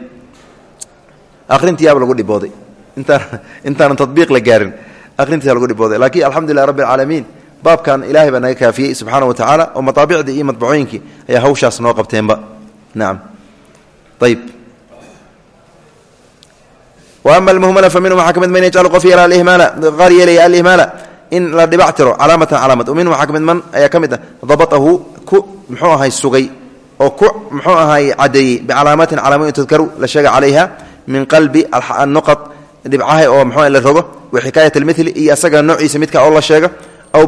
akhrintiyaaba lagu dhibooday. Intaan intaanan tadbiiq la gaarin. Akhrintiyaa lagu dhibooday. Laakiin alxamdulilah rabbi alcaalamiin baabkan ilaahay baa naga kaafiyey subxaana wa tacaala oo mataabicdii iyo madbacooyinkii ayaa hawshaas noo qabteenba. Nacam ayib wa ama almuhmala fa minhum waxaa ka mid man yajcalu qof yeela alihmaala qaar yeelaya alihmaala in la dhibac tiro calaamatan calaamad o minhum waxaa ka mid man ayaa ka mid ah dabatahu ku muxuu ahay sugay oo ku muxuu ahay caddeeyey bicalaamatin calaamooyin tudkaru la sheega calayha min qalbi anuqad dhibcaha oo mxuu la rogo wa xikaayat almili iyo asaga noociisa midka oo la sheego aw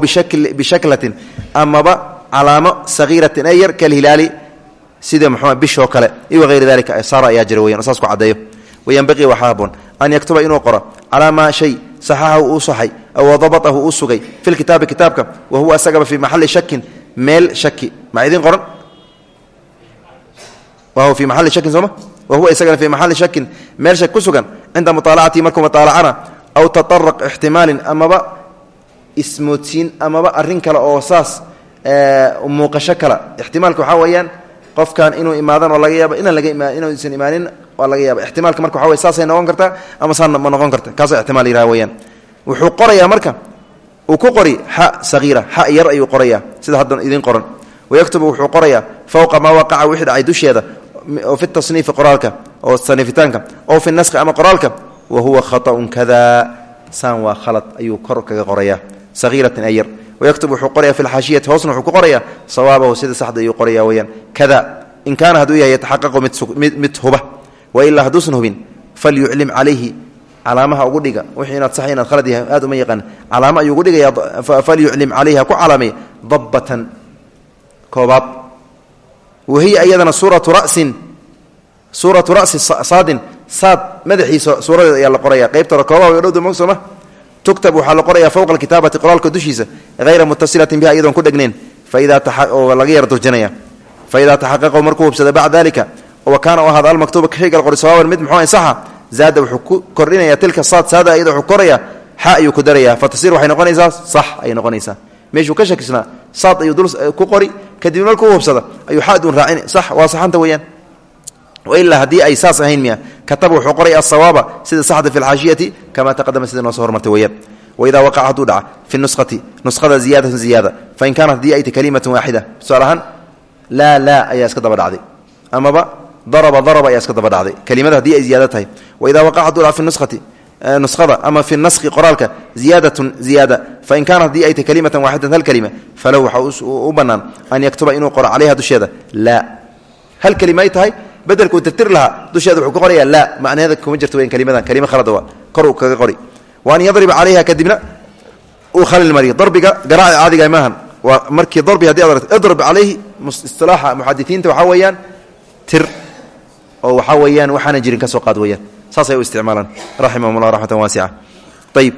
bishaklatin amaba calaamo sagiiratin ee yar kalhilaali sida mxuu bishoo kale iyo wayri dalika saara ayaa jira weyan saas ku caddeeyo wayanbaqii waxaa haboon an yaktuba inuu qoro calaa maa shay saxaxahu uu saxay aw dabatahu uu sugay fi lkitaabi kitaabka wa huwa asagaba fii maxali shakin meel shaki ma idin qoran wahuwa fii maali shakin sooma wahuwa isagana fii maxali shakin meel shak ku sugan cinda muaalacatihi markuu muaalacana aw taaraq ixtimaalin amaba ismoodsiin amaba arrin kale oo saas muuqasho kale. Ixtimaalka waxaa weeyaan qofkan inuu imaadan oo laga yaaba inaan inuusan imaanin waa laga yaaba. Ixtimaalka marka waxa wey saasay noqon kartaa ama saa ma noqon karta. Kaasoo ixtimaal yiraha weyaan wuxuu qorayaa marka uu ku qori xa sagiira xa yar ayuu qorayaa. Sida haddan idiin qoran. Wayaktubu wuxuu qorayaa fowqa maa waqaca wixii dhacay dusheeda oo fi tasniifi qoraalka oo saniifitaanka oo fi naskhi ama qoraalka wa huwa khaطأun kada saan waa khalad ayuu kor kaga qorayaa sagiiratan ayar wayaktub wuxuu qoraya fi lxaashiyati hoosna wuxuu ku qorayaa sawaabahu sida saxda ayuu qoraya weyaan kada in kaana hadduu yahay yataxaqaqu mid huba. Wailaa hadduusan hubin falyuclim calayhi calaamaha ugu dhiga. Wixii inaad sax inaad khalad yahay aad uma yaqaan. Calaamo ayuu ugu dhigaya falyuclim calayhi ha ku calaamay dabbatan. Koobaad. Wahiya iyadana tuktab waxaa la qoraya fowqa alkitaabati qoraalka dushiisa hayra mutasilatin biha iyadoon ku dhegnayn. Laga yar durjinaya fa idaa taxaqaqahu markuu hubsada bacda dalika wa kaana u ahaada almaktuuba shayga la qoray sawaaban mid muxuu saxa zaada wuxuu ku kordhinaya tilka saad saada iyada wuxuu koraya xa ayuu ku daraya. Fa tasir waxay noqonaysaa sax ayay noqonaysaa. Meeshuu ka shakisnaa saad ayuu dul ku qori kadibna markuu hubsada ayuu xaduun raacin sax waa saxanta weeyaan wailaa haddii ay saas ahayn miya kataba wuxuu qoray asawaaba sida saxda fi lxaashiyati kama taqadama sida noo soo hormartay weyaan waidaa waqaca hadduu dhaca fi nuskhati nuskhada ziyaadatun ziyaada fain kaanat haddii ay tay kalimatan waaxida tusaale ahaan laa laa ayaa iska daba dhacday amaba daraba daraba ayaa iska daba dhacday kelimada haddii ay ziyaado tahay waidaa waqaca hadduu dhaca fi nuskhati nuskhada ama fi naskhi qoraalka ziyaadatun ziyaada fain kaanat haddii ay tay kalimatan waaxidatan hal kelima falahu waxaa u bannaan an yaktuba inuu qoro calayha dusheeda laa hal kelima ay tahay bedelkuu tirtir lahaa dusheeda wuxuu ka qorayaa laa macnaheeda kuma jirto weyn kelimadan kelima khalada waa kor uu kaga qori. Wa an yadriba calayha kadibna uu khalil mariyo. Darbiga garaaca caadiga maahan waa markii darbi haddii ad aragto idrib calayhi istilaaxa muxadisiinta waxaa weeyaan tir oo waxaa weeyaan waxaana jirin ka soo qaad weeyaan. Saasay u isticmaalaan raximahum llah raxmatan waasica ayib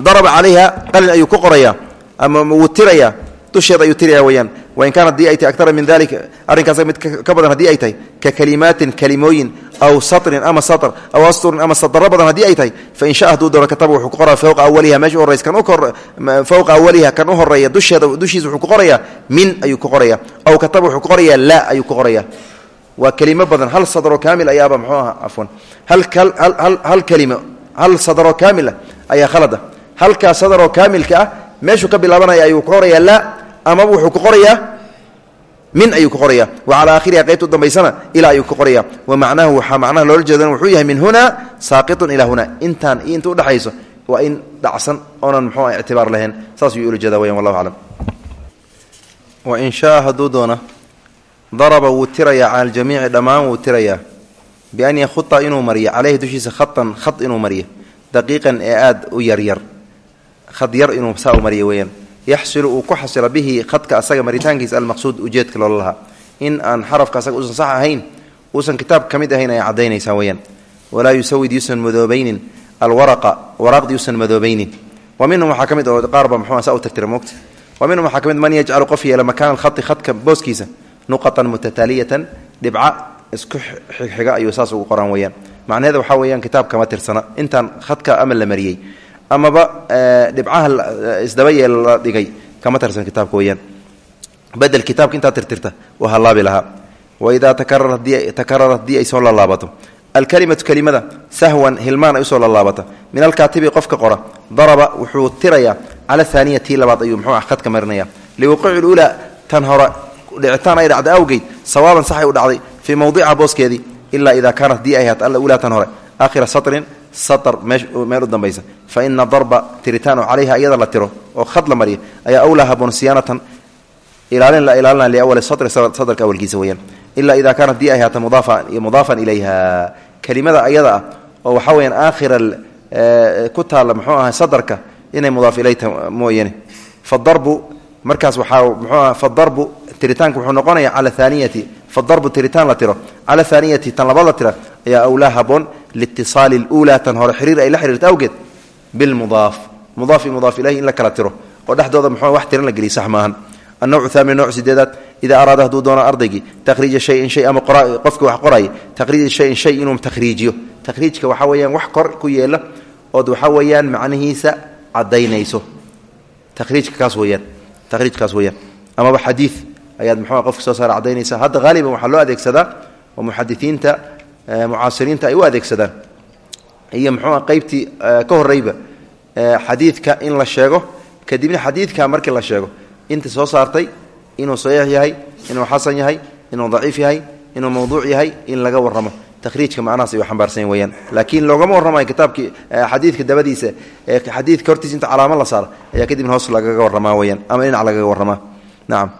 daraba calayha qalin ayuu ku qorayaa ama wuu tirayaa dusheeda ayuu tiraya weyaan wain kaana haddii ay tahay akara min dalika arrinkaas mid ka badan haddii ay tahay ka kalimaatin kalimooyin aw satrin ama satr aw asturin ama sadaro badan haddii ay tahay fain sha hadduu doono kataba wuxuu ku qoraa fowqa awaliha meesha uhoraysa kan fowqa awaliha kan u horreeya dusheeda dushiisa wuxuu ku qorayaa min ayuu ku qoraya aw kataba wuxuu ku qorayaa laa ayuu ku qoraya waa kelimo badan hal sadro kaamil ayaaba muxuu aha cafwan hal kelimo hal sadro kaamil ah ayaa khalada halkaa sadaroo kaamilka ah meeshuu ka bilaabanaya ayuu ku qorayaa laa amaba wuxuu ku qorayaa? Min ayuu ku qoraya wa calaa akhiriha qaybta u dambaysana ilaa ayuu ku qoraya wa macnahu waxaa macnaha loola jeedana wuxuu yahay min huna saaqitun ilaa huna. Intaan iyo inta udhexayso waa in dhacsan oonan muxuu ictibaar lahayn. Saas ayuu ula jeeda weyan wallahu aclam. Wain shaa hadduu doona daraba wuu tirayaa cala aljamiici dhammaan wuu tirayaa bian yakhuta inuu mariyo caleyhi dushiisa khatan khad inuu mariyo daqiiqan ee aad u yaryar khad yar inuu saa u mariyo weeyaan. Yaxsulu uu ku xasilo bihi khadka asaga maritaankiisa almaqsuud ujeedka loola lahaa. In aan xarafka asaga uusan sax ahayn uusan kitaab ka mid ahayn ay caddaynaysaa weyaan walaa yusawid yuusan madoobaynin alwaraqa waraaqdi yuusan madoobaynin. Wa waxaa ka mid oo qaarba muxuu saa u tirtira moogta. Wa waxaa ka mid man yajcalu qof yeela makaana alkhati khadka booskiisa nuqatan mutataaliyatan dhibca isku xigxiga ayuu saas ugu qoraan weyaan macnaheeda waxaa weeyaan kitaab kama tirsana. Intaan khadka ama la mariyey amaba dhibcaha isdaba yeel la dhigay. Kama tirsan kitaabka weyaan bedel kitaabka intaa tirtirta waa halaabi lahaa. Waidaa takarara haddii ay soo lalaabato alkalimatu kelimada sahwan hilmaan ay u soo lalaabata min alkaatibi qofka qora daraba wuxuu tirayaa cala aaniya tii labaad ayuu mxuu ah marinaya liwuquuci luulaa tan hore dhicitaan ay dhacday awgeyd sawaaban saxay u dhacday fii mawdica booskeedii ilaa idaa kaanat haddii ay ahaat alla ulaa tan hore. Aakhira satrin satr meel u dambaysa. Fa ina darba tiritaan calayha iyada la tiro oo khad la mariyo. Ayaa awlaa haboon siyaanatan ilaalin la ilaalina liawali satri sadrka awalkiisa weyaan ilaa ida kaanat haddii ay haata mudaafan ilayha. Kelimada ayada ah oo waxaa weyaan aakhira ku taalla muxuu ahay sadarka inay mudaaf ilayta mooyane fadarbu markaas waxaa muxuu aha fadarbu tiritaanka wuxuu noqonaya cala liitisaali luulaa tan hore xiriir ay la xiriirto awgeed bilmudaaf mudaaf i mudaaf ilahi in la kala tiro oo dhexdooda muxuu wax tiran la geliy sax maahan annawcu thamin nooc sideedaad idaa araada hadduu doono ardaygii takhriija shayin shay ama qofkii wax qoraya takhriija shayin shay inuu takhriijiyo takhriijka waxaa weeyaan wax kor ku yeela ood waxaa weeyaan macnihiisa cadaynayso takhriijka kaas weyaan takhriijkaas weyaan amaba xadiid ayaad muxua qofka soo saara cadaynaysa hadda haaliban waxaa loo adeegsadaa oo muxadisiinta mucaasiriinta ay u adeegsadaan. Iyo muxuua qeybtii ka horeyba xadiidka in la sheego. Kadibna xadiidka markii la sheego inta soo saartay inuu saxiix yahay inuu xasan yahay inuu daciif yahay inuu mawduuc yahay in laga waramo tahriijka macnahaas ayuu xambaarsan weyaan laakiin loogama warramayo kitaabkii xadiidka dabadiisa xadiidka hortiisa inta calaamo la saaro ayaa kadibna hoos lagaga warramaa weyaan ama dhinac lagaga warramaa. Nacam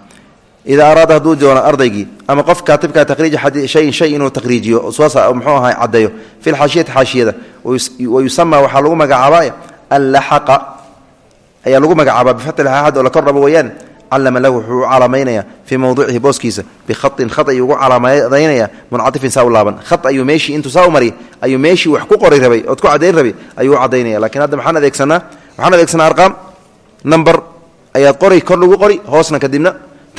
idaa araada hadduu doono ardaygii ama qof kaatibka takhriija shayin shay inuu takhriijiyo soo muxuu ahay caddeeyo fi lxaashiyati xaashiyada wa yusama waxaa lagu magacaabaa allaxaqa ayaa lagu magacaabaa bifatxi axad oo la kor rabo weyaan calama lahu wuxuu u calaamaynaya fii mowdicihi booskiisa bikhain khat ayuu ugu calaamadaynaya muncatifin saa u laaban khat ayuu meeshii intuu saa u mariyay ayuu meeshii wax ku qori rabay ood ku caddayn rabay ayuu u caddaynaya lakiin hadda maxaan adeegsanaa waxaan adeegsanaa arqaam number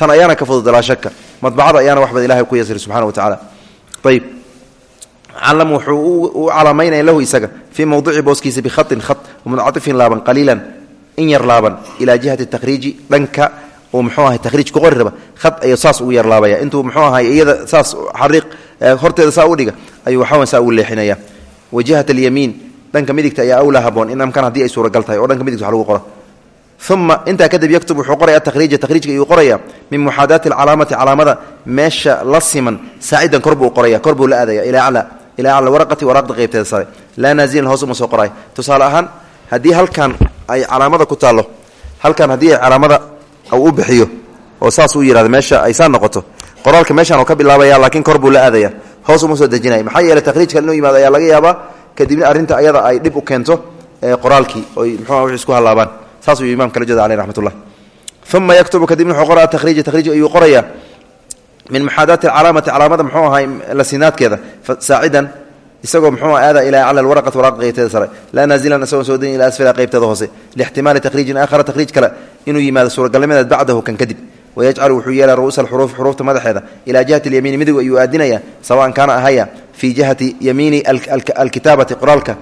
tan ayaana ka fudud laa shaka madbacada ayaana waxbad ilahay ku yasir subxana wa tacaala ayib calam wuxuu u calaamaynaya lahu isaga fii mowdici booskiisa bikhain khat muncatifin laaban qaliilan in yar laaban ilaa jihati takhriiji dhanka uu mxuu ahay tahriij ku qori raba had ayuu saas ugu yarlaabaya intuu mxuu ahay iyada saas xariiq horteeda saa u dhiga ayuu waxawan saa ugu leexinaya wa jihat alyamiin dhanka midigta ayaa awlaa haboon in amkan haddii ay suuragal tahay oo dhanka midigta wax lagu qoro uma intaa kadib yaktub wuxuu qoraya tahriija tahriijka ayuu qoraya min muxaadaati alcalaamati calaamada meesha la siman saacidan kor buu qoraya kor buu la aadaya ilaa acla ilaa acla waraqati waraaqda qaybteeda sare laa naazilan hoos uma soo qoray tusaale ahaan haddii halkan ay calaamada ku taallo halkan haddii ay calaamada u bixiyo oo saas u yihahdo meesha ay saa noqoto qoraalka meeshaan uu ka bilaabaya laakiin kor buu la aadaya hoos uma soo dejinaya maxaa yeeley takhriijka inuu yimaado ayaa laga yaabaa saas ayuu imam kala jeeda aleyh raxmatullah uma yaktubu kadibna wuxuu qoraa takhriija takhriij ayuu qoraya. Min muxaadaati alcalaamati calaamada muxuu ahay lasinaadkeeda saacidan isagoo mxuu aada ilaa acla waraqat waraqda qaybteeda sare. Laa naazilan isagoo soo dayn ila asfala qaybteeda hoose. Lixtimaali takhriijin aakhara takhriij kale inuu yimaado suuragalnimadeed bacdahu kan kadib. Wayajcalu wuxuu yeelaa ru'uusa alxuruufi xuruufta madaxeeda. Ilaa jihati alyamiini midig ayuu aadinaya sawaan kaana ahaya fii jihati yamiini alkitaabati qoraalka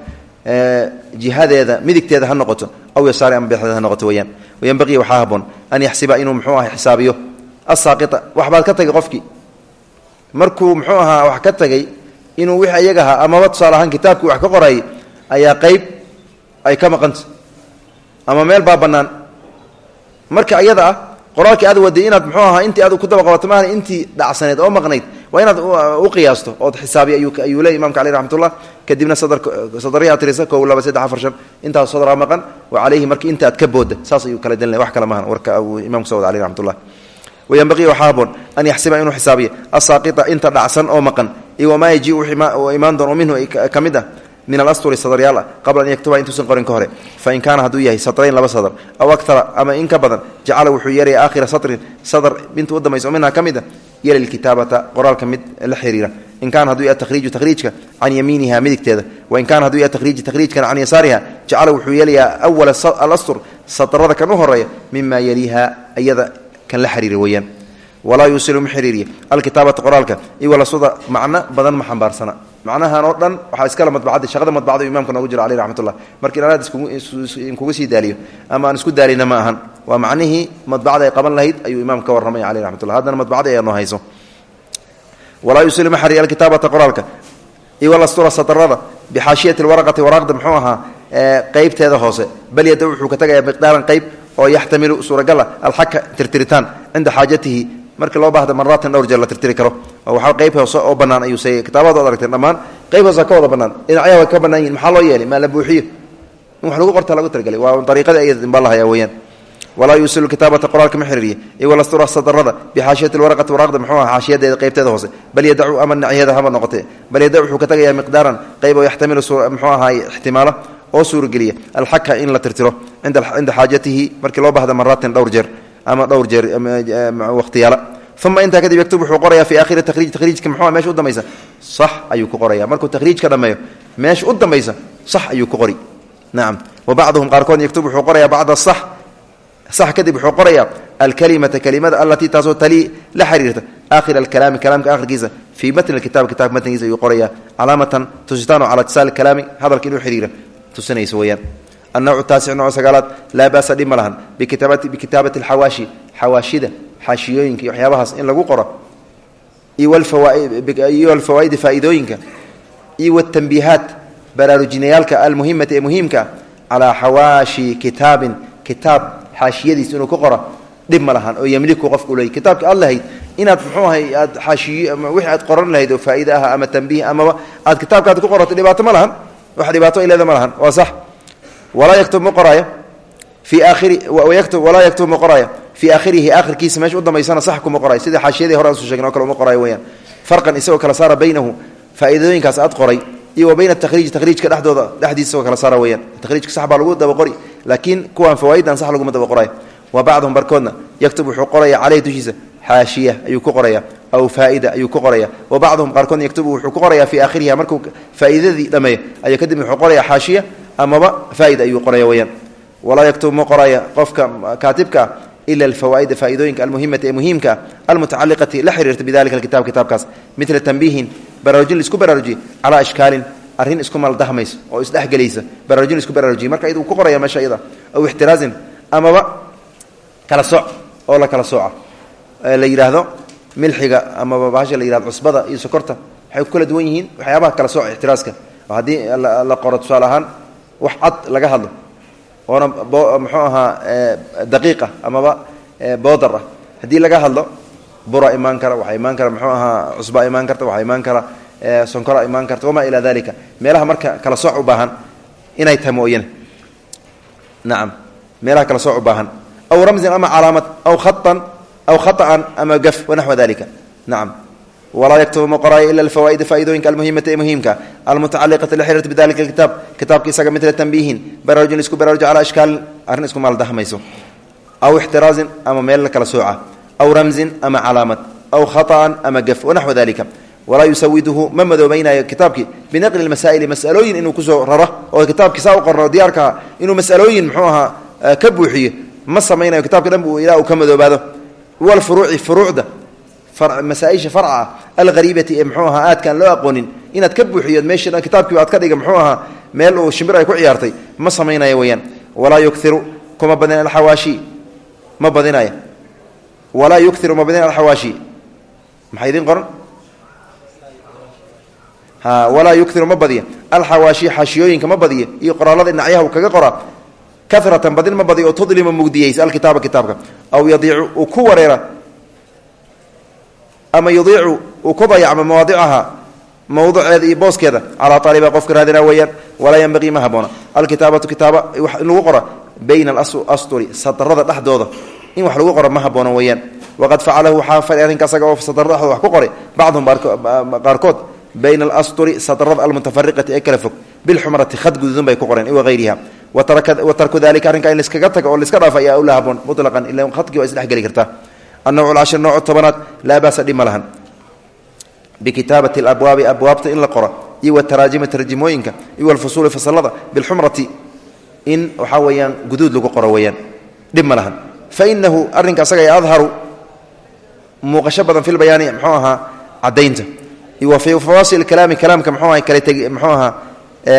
jihadeeda midigteeda ha noqoto aw yasaari ama beexdeeda ha noqoto weyaan wayanbaqii waxaa haboon an yaxsiba inuu mxuu ahay xisaabiyo asaaqita waxbaad ka tagay qofkii. Markuu muxuu ahaa wax ka tagay inuu wixii ayaga ahaa amaba tusaale ahaan kitaabkii wax ka qorayay ayaa qayb ay ka maqanta ama meel baa bannaan. Marka ayada ah qoraalkii aad waday inaad muxuu ahaa intii aad ku daba qabato maahan intii dhacsaneed oo maqnayd waa inaad u qiyaasto ood xisaabiy ayuu leey imamka aleh raxmatullah kadibna sadarya ad tirisa kow laba saddex afar shan. Intaas sadraa maqan wa calayhi markii inta aad ka booda saas ayuu kala dalina wax kale maahan. Warka uu imamku sawad aleh raxmatullah wayanbaqii waxaa haboon an yaxsiba inuu xisaabiya. Asaaqita inta dhacsan oo maqan. Iyo wamaa yaji uu imaan doono minhu ka mid ah. Min alasturi sadaryaal ah qabla an yaktuba intuusan qorin ka hore. Fain kaana hadduu yahay satrayn laba sadr aw akara ama in ka badan jacala wuxuu yeeraya aakhira satrin. Sadr inta u dambaysa minha ka mid a yeli lkitaabata qoraalka mid la xiriira. In kaana hadduu yahay takhriiju takhriijka can yamiiniha midigteeda. Wain kaana hadduu yahay takhriiju takhriijkan can yasaariha jacala wuxuu yeelayaa awala alastur satrada kan u horreeya mima yeliiha iyada kan la xiriira weeyaan. Walaa yuusilu ma xiriiriya. Alkitaabata qoraalka iwalasuda macno badan ma xambaarsana macnahan oo dhan waxaa iskala madbacadda shaqada madbacda imaamka noogu jiro aleyh raxmatullah marka inaad inkugu sii daaliyo ama aan isku daalina ma ahan. Waa macnihii madbacda ay qaban lahayd ayuu imaam ka warramay aleyh raxmatullah haddana madbacda ayaa noo hayso. Walaa yuusilu ma xiriiriya alkitaabata qoraalka. Iwalastura sadarada bixaashiyati lwaraqati waraaqda muxuu ahaa qeybteeda hoose. Bal yada wuxuu ka tagayaa miqdaaran qeyb oo yaxtamilu suuragala alxaka tirtiritaan cinda xaajatihi. Markii loo baahda maraatin dhowr jeer la tirtiri karo waxaa qayb hoose oo bannaan ayuu seeyay kitaabada od aragteen dhammaan qayb hoose ka wada bannaan. Dhinacyaha way ka bannaan yihiin maxaa loo yeelay? Maa la buuxiyo. In wax lagu qorta lagu talagelay waa ariiqadii ayada inbaa lahaya weeyaan. Walaa yuusilu kitaabata qoraalka ma xiriiriya iwalastura sadarada bixaashiyati lwaraqati waraqda. Muxuu aha xaashiyadeeda qaybteeda hoose. Bal yadacu ama dhinacyaheeda haba noqotee. Bal yadacu wuxuu ka tagayaa miqdaaran qayb oo yaxtamilu muxuu ahaay ixtimaala oo suurageliya alxaka in la tirtiro cinda xaajatihi. Markii loo bahda maraatin dhowr jeer ama dhowr jeer waqtiyaala uma intaa kadib yaktub wuxuu qorayaa fi akhiri tahriij tahriijka muxuu meesha u dambaysa sax ku qoraya markuu tahriijka dhammeeyo meesha u dambaysa sax ayuu ku qori nacam wa bacduhum qaarkood yaktub wuxuu qorayaa bacda sax sax kadib wuxuu qorayaa alkalimata kelimada allatii taasoo talii la xiriirta aakhira alkalaami kalaamka akhirkiisa fii matni kitab kitabka matnigiisa ayuu qorayaa calaamatan tusitaan cala itisaali kalaami hadalka inuu xiriira tusinaysa weeyaan annawcu taasic nooc sagaalaad laa baasa dhib ma lahan bikitaabati alxawaashi xawaashida xaashiyooyinka iyo waxyaabahaas in lagu qoro iyo alfawaa'idi faa'iidooyinka iyo watanbiihaat baraarujinayaalka almuhimati ee muhiimka ah calaa xawaashi kitaabin kitaab xaashiyadiis inuu ku qoro dhib ma lahan oo yemliku qofku leey kitaabka aad lahayd inaad muxuu ahay aad xaashiyo wixii aad qoran lahayd oo faa'iide ah ama tanbiih amaba aad kitaabkaad ku qorato dhibaato ma lahan wax dhibaato ay leeda ma lahan waa sax walaa yaktub ma qoraayo? Walaa yaktub ma qoraayo? Fii aakhirihi aakhirkiisa meesha u dambaysana sax kuma qoraayo. Sida xaashiyadii hore aan soo sheegin o kale uma qoraayo weyaan farqan isagoo kala saara baynahu faa'iidooyinkaas aad qoray iyo wa bayna takhriij takhriijka dhexdooda dhexdiisa isagoo kala saara weyaan takhriijka sax baa lagu daba qori laakiin kuwaan fawaa'idan sax laguma daba qoraayo. Wa bacduhum barkoodna yaktub wuxuu qoraya caleyhi dushiisa xaashiya ayuu ku qoraya aw faa'ida ayuu ku qoraya wa bacduhum qaarkoodna yaktubu wuxuu ku qoraya fii aakhiriha markuu amaba faa'ida ayuu qoraya weyaan walaa yaktubu ma qoraya qofka kaatibka ah ila alfawaa'ida faa'iidooyinka almuhimati ee muhiimka almutacalliqati la xiriirta bidalika alkitab kitaabkaas. Midla tanbiihin baraarujin la isku baraarujiye calaa ishkaalin arrin isku maldahmaysa oo isdhexgelaysa baraarujin la isku baraarujiye marka uu ku qoraya meesha iyada aw ixtiraazin amaba kala soc oo la kala sooca. La yidhaahdo milxiga amaba bahasha la yihahdo cusbada iyo sokorta waxay ku kala duwan yihiin waxyaabaha kala sooca ixtiraaska. Haddii la qoro tusaale ahaan wax cad laga hadlo. Oona muxuu ahaa daqiiqa amaba boodar ah. Haddii laga hadlo bura imaan kara waxaa imaan kara muxuu ahaa cusba imaan karta waxaa imaan kara sonkora imaan karta wamaa ilaa dalika meelaha marka kala sooc u baahan inay tahay mooyane. Nacam meelaha kala sooc u baahan. Aw ramzin ama calaamad aw haan aw khaطan ama gaf wanaxwa dalika nacam walaa yaktubu ma qoraayo ila alfawaa'ida faa'iidooyinka almuhimata ee muhiimka almutacaliqata la xiriirta bidalika alkitaab kitaabka isaga midla tanbiihin baraarujin isku baraarujo calaa ishkaalin arrin isku maaldahmayso aw ixtiraazin ama meel la kala sooca aw ramzin ama calaamad aw khaطan ama gaf wanaxwa dalika walaa yusawiduhu ma madoobaynayo kitaabkii binaqli lmasaa'ili masalooyin inuu ku soo raro oo kitaabkii saa u qorno diyaarkaa inuu masalooyin muxuu ahaa ka buuxiyo ma samaynayo kitabka dhan bu ilaa uu ka madoobaado walfuruuci furuucda masaaisha farca ah alhariibati ee mxuu ahaa aadkaan loo aqoonin inaad ka buuxiyo meesha kitaabkiiba aad ka dhiga muxuu ahaa meel uu shimbir ay ku ciyaartay ma samaynaya weyaan walaa yukiru kuma badin alawaashi ma badinaya. Walaa yukiru ma badin alxawaashi maxaa idiin qoran? Walaa yukiru ma badiya. Alxawaashi xaashiyooyinka ma badiya iyo qoraalada dhinacyaha kaga qoraa. Karatan badin ma badiya oo tudlima mugdiyeysa alkitaaba kitaabka. Aw yadiicu ku wareera ama yudiicu uu ku dayacmo mawaadicaha mawduceeda iyo booskeeda calaa aaliba qofka raadina weeyaan walaa yanbaqii ma haboona. Alkitaabatu kitaaba in lagu qora bayna alasturi sadarada dhexdooda. In wax lagu qoro ma haboono weeyaan. Waqad facalahu waxaa falay arrinka oo sadarada dhexdooda wax ku qoray bacduhum qaarkood bayna alasturi sadarada almutafariqati ee kala fog. Bilxumrati khad guduudan bay ku qoreen wagayriha wa tarku dalika arrinka in laiskaga tago oo laiska dhaafa ayaa ula haboon ila khadkii waa isdhexgeli kartaa annawcu alcashir nooc tobanaad laa baasa dhib ma lahan bikitaabati alabwaabi abwaabta in la qoro iyo wataraajima tarjimooyinka iyo walfusuuli fasalada bilxumrati in waxaa weeyaan guduud lagu qoro weeyaan dhib ma lahan fa inahu arrinka asaga adharu muuqasho badan fi lbayaani muxuu ahaa caddaynta iyo wa fii fawaasil kalaami kalaamka mxuu aha kale muxuu ahaa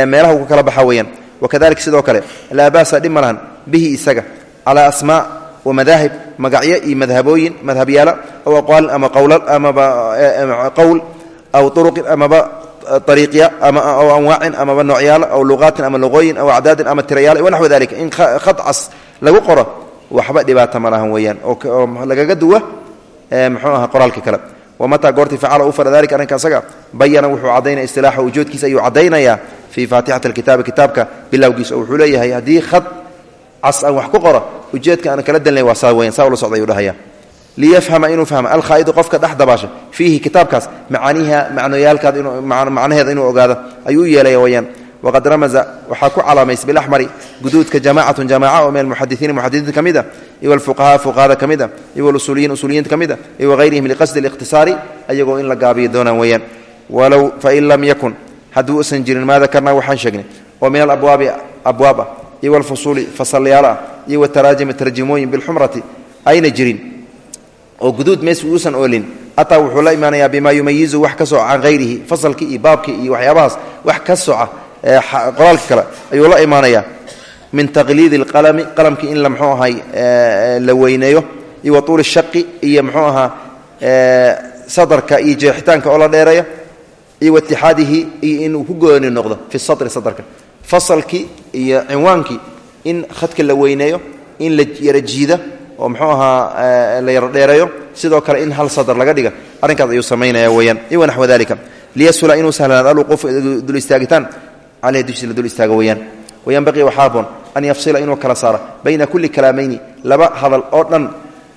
meelaha uu ka kala baxa weeyaan wakadalika sidoo kale laa baasa dhib ma lahan bihi isaga calaa asmaa wa madaahib magacyo iyo madhabooyin madhabyaala aw aqwaalin ama amaba qowl aw uruqin amaba ariiqya ama aw anwaacin amaba noocyaalo aw luqaatin ama luqooyin aw acdaadin ama tirayaal wanaxwa dalika in khad cas lagu qoro waxba dhibaata ma lahan weeyaan. Oo lagaga duwa muxuu aha qoraalka kale. Wamataa goortii facala u fara dalika arrinka asaga bayana wuxuu caddaynaya istilaaxa wujuudkiisa ayuu caddaynayaa fii faatixati alkitaabi kitaabka bilowgiisa oo wuxuu leeyahay haddii khad cas aan wax ku qoro ujeedka aan kala dalnay waa saa weyan saa ula socda ayuu dhahaya liyafhama inuu fahma alkhaa'idu qofka dhex dabaasha fiihi kitaabkaas macaaniha macnoyaalkaad macnaheeda inuu ogaado ayuu u yeelaya weyaan waqad ramaza waxaa ku calaamays bilaxmari guduudka jamacatun jamaca oo min almuxadisiina muxadisiinta ka mid a iyo alfuqahaa fuqahada ka mid a iyo walusuuliyiin usuuliyiinta ka mid a iyo wahayrihim liqasdi alikhtisaari ayagoo in la gaabiyo doonaan weeyaan. Walow fain lam yakun hadduu usan jirin maa dakarnaa waxaan sheegnay oo min alabwaabi abwaab ah iyo walfusuuli fasalyaal ah iyo wataraajimi tarjimooyin bilxumrati ayna jirin oo guduud mees uusan oolin. Ataa wuxuu la imaanayaa bimaa yumayizu wax ka soca can hayrihi fasalkii iyo iyo waxyaabahaas wax ka soca qoraalka kale ayuu la imaanayaa. Min taqliidi اlqalami qalamkii in la mxuu la weyneeyo iyo wa shaqi iyo mxuu ahaa sadarka iyo jeexitaanka oo la dheereeyo iyo waitixaadihi iyo inuu ku gooni noqdo fi sadri sadarka fasalkii iyo cinwaankii in khadka la weyneeyo in la yara jiida oo mxuu ahaa la yaro dheereeyo sidoo kale in hal sadr laga dhiga. Arrinkaas ayuu samaynaya weyaan iyo wanaxwa dalika liyasula inuu sahlanaado alwuquufu dul istaagitaan caleyh dushiisa la dul istaago weyaan wayanbaqii waxaa haboon an yafsila inuu kala saaro. Bayna kulli kalaamayni laba hadal oo dhan.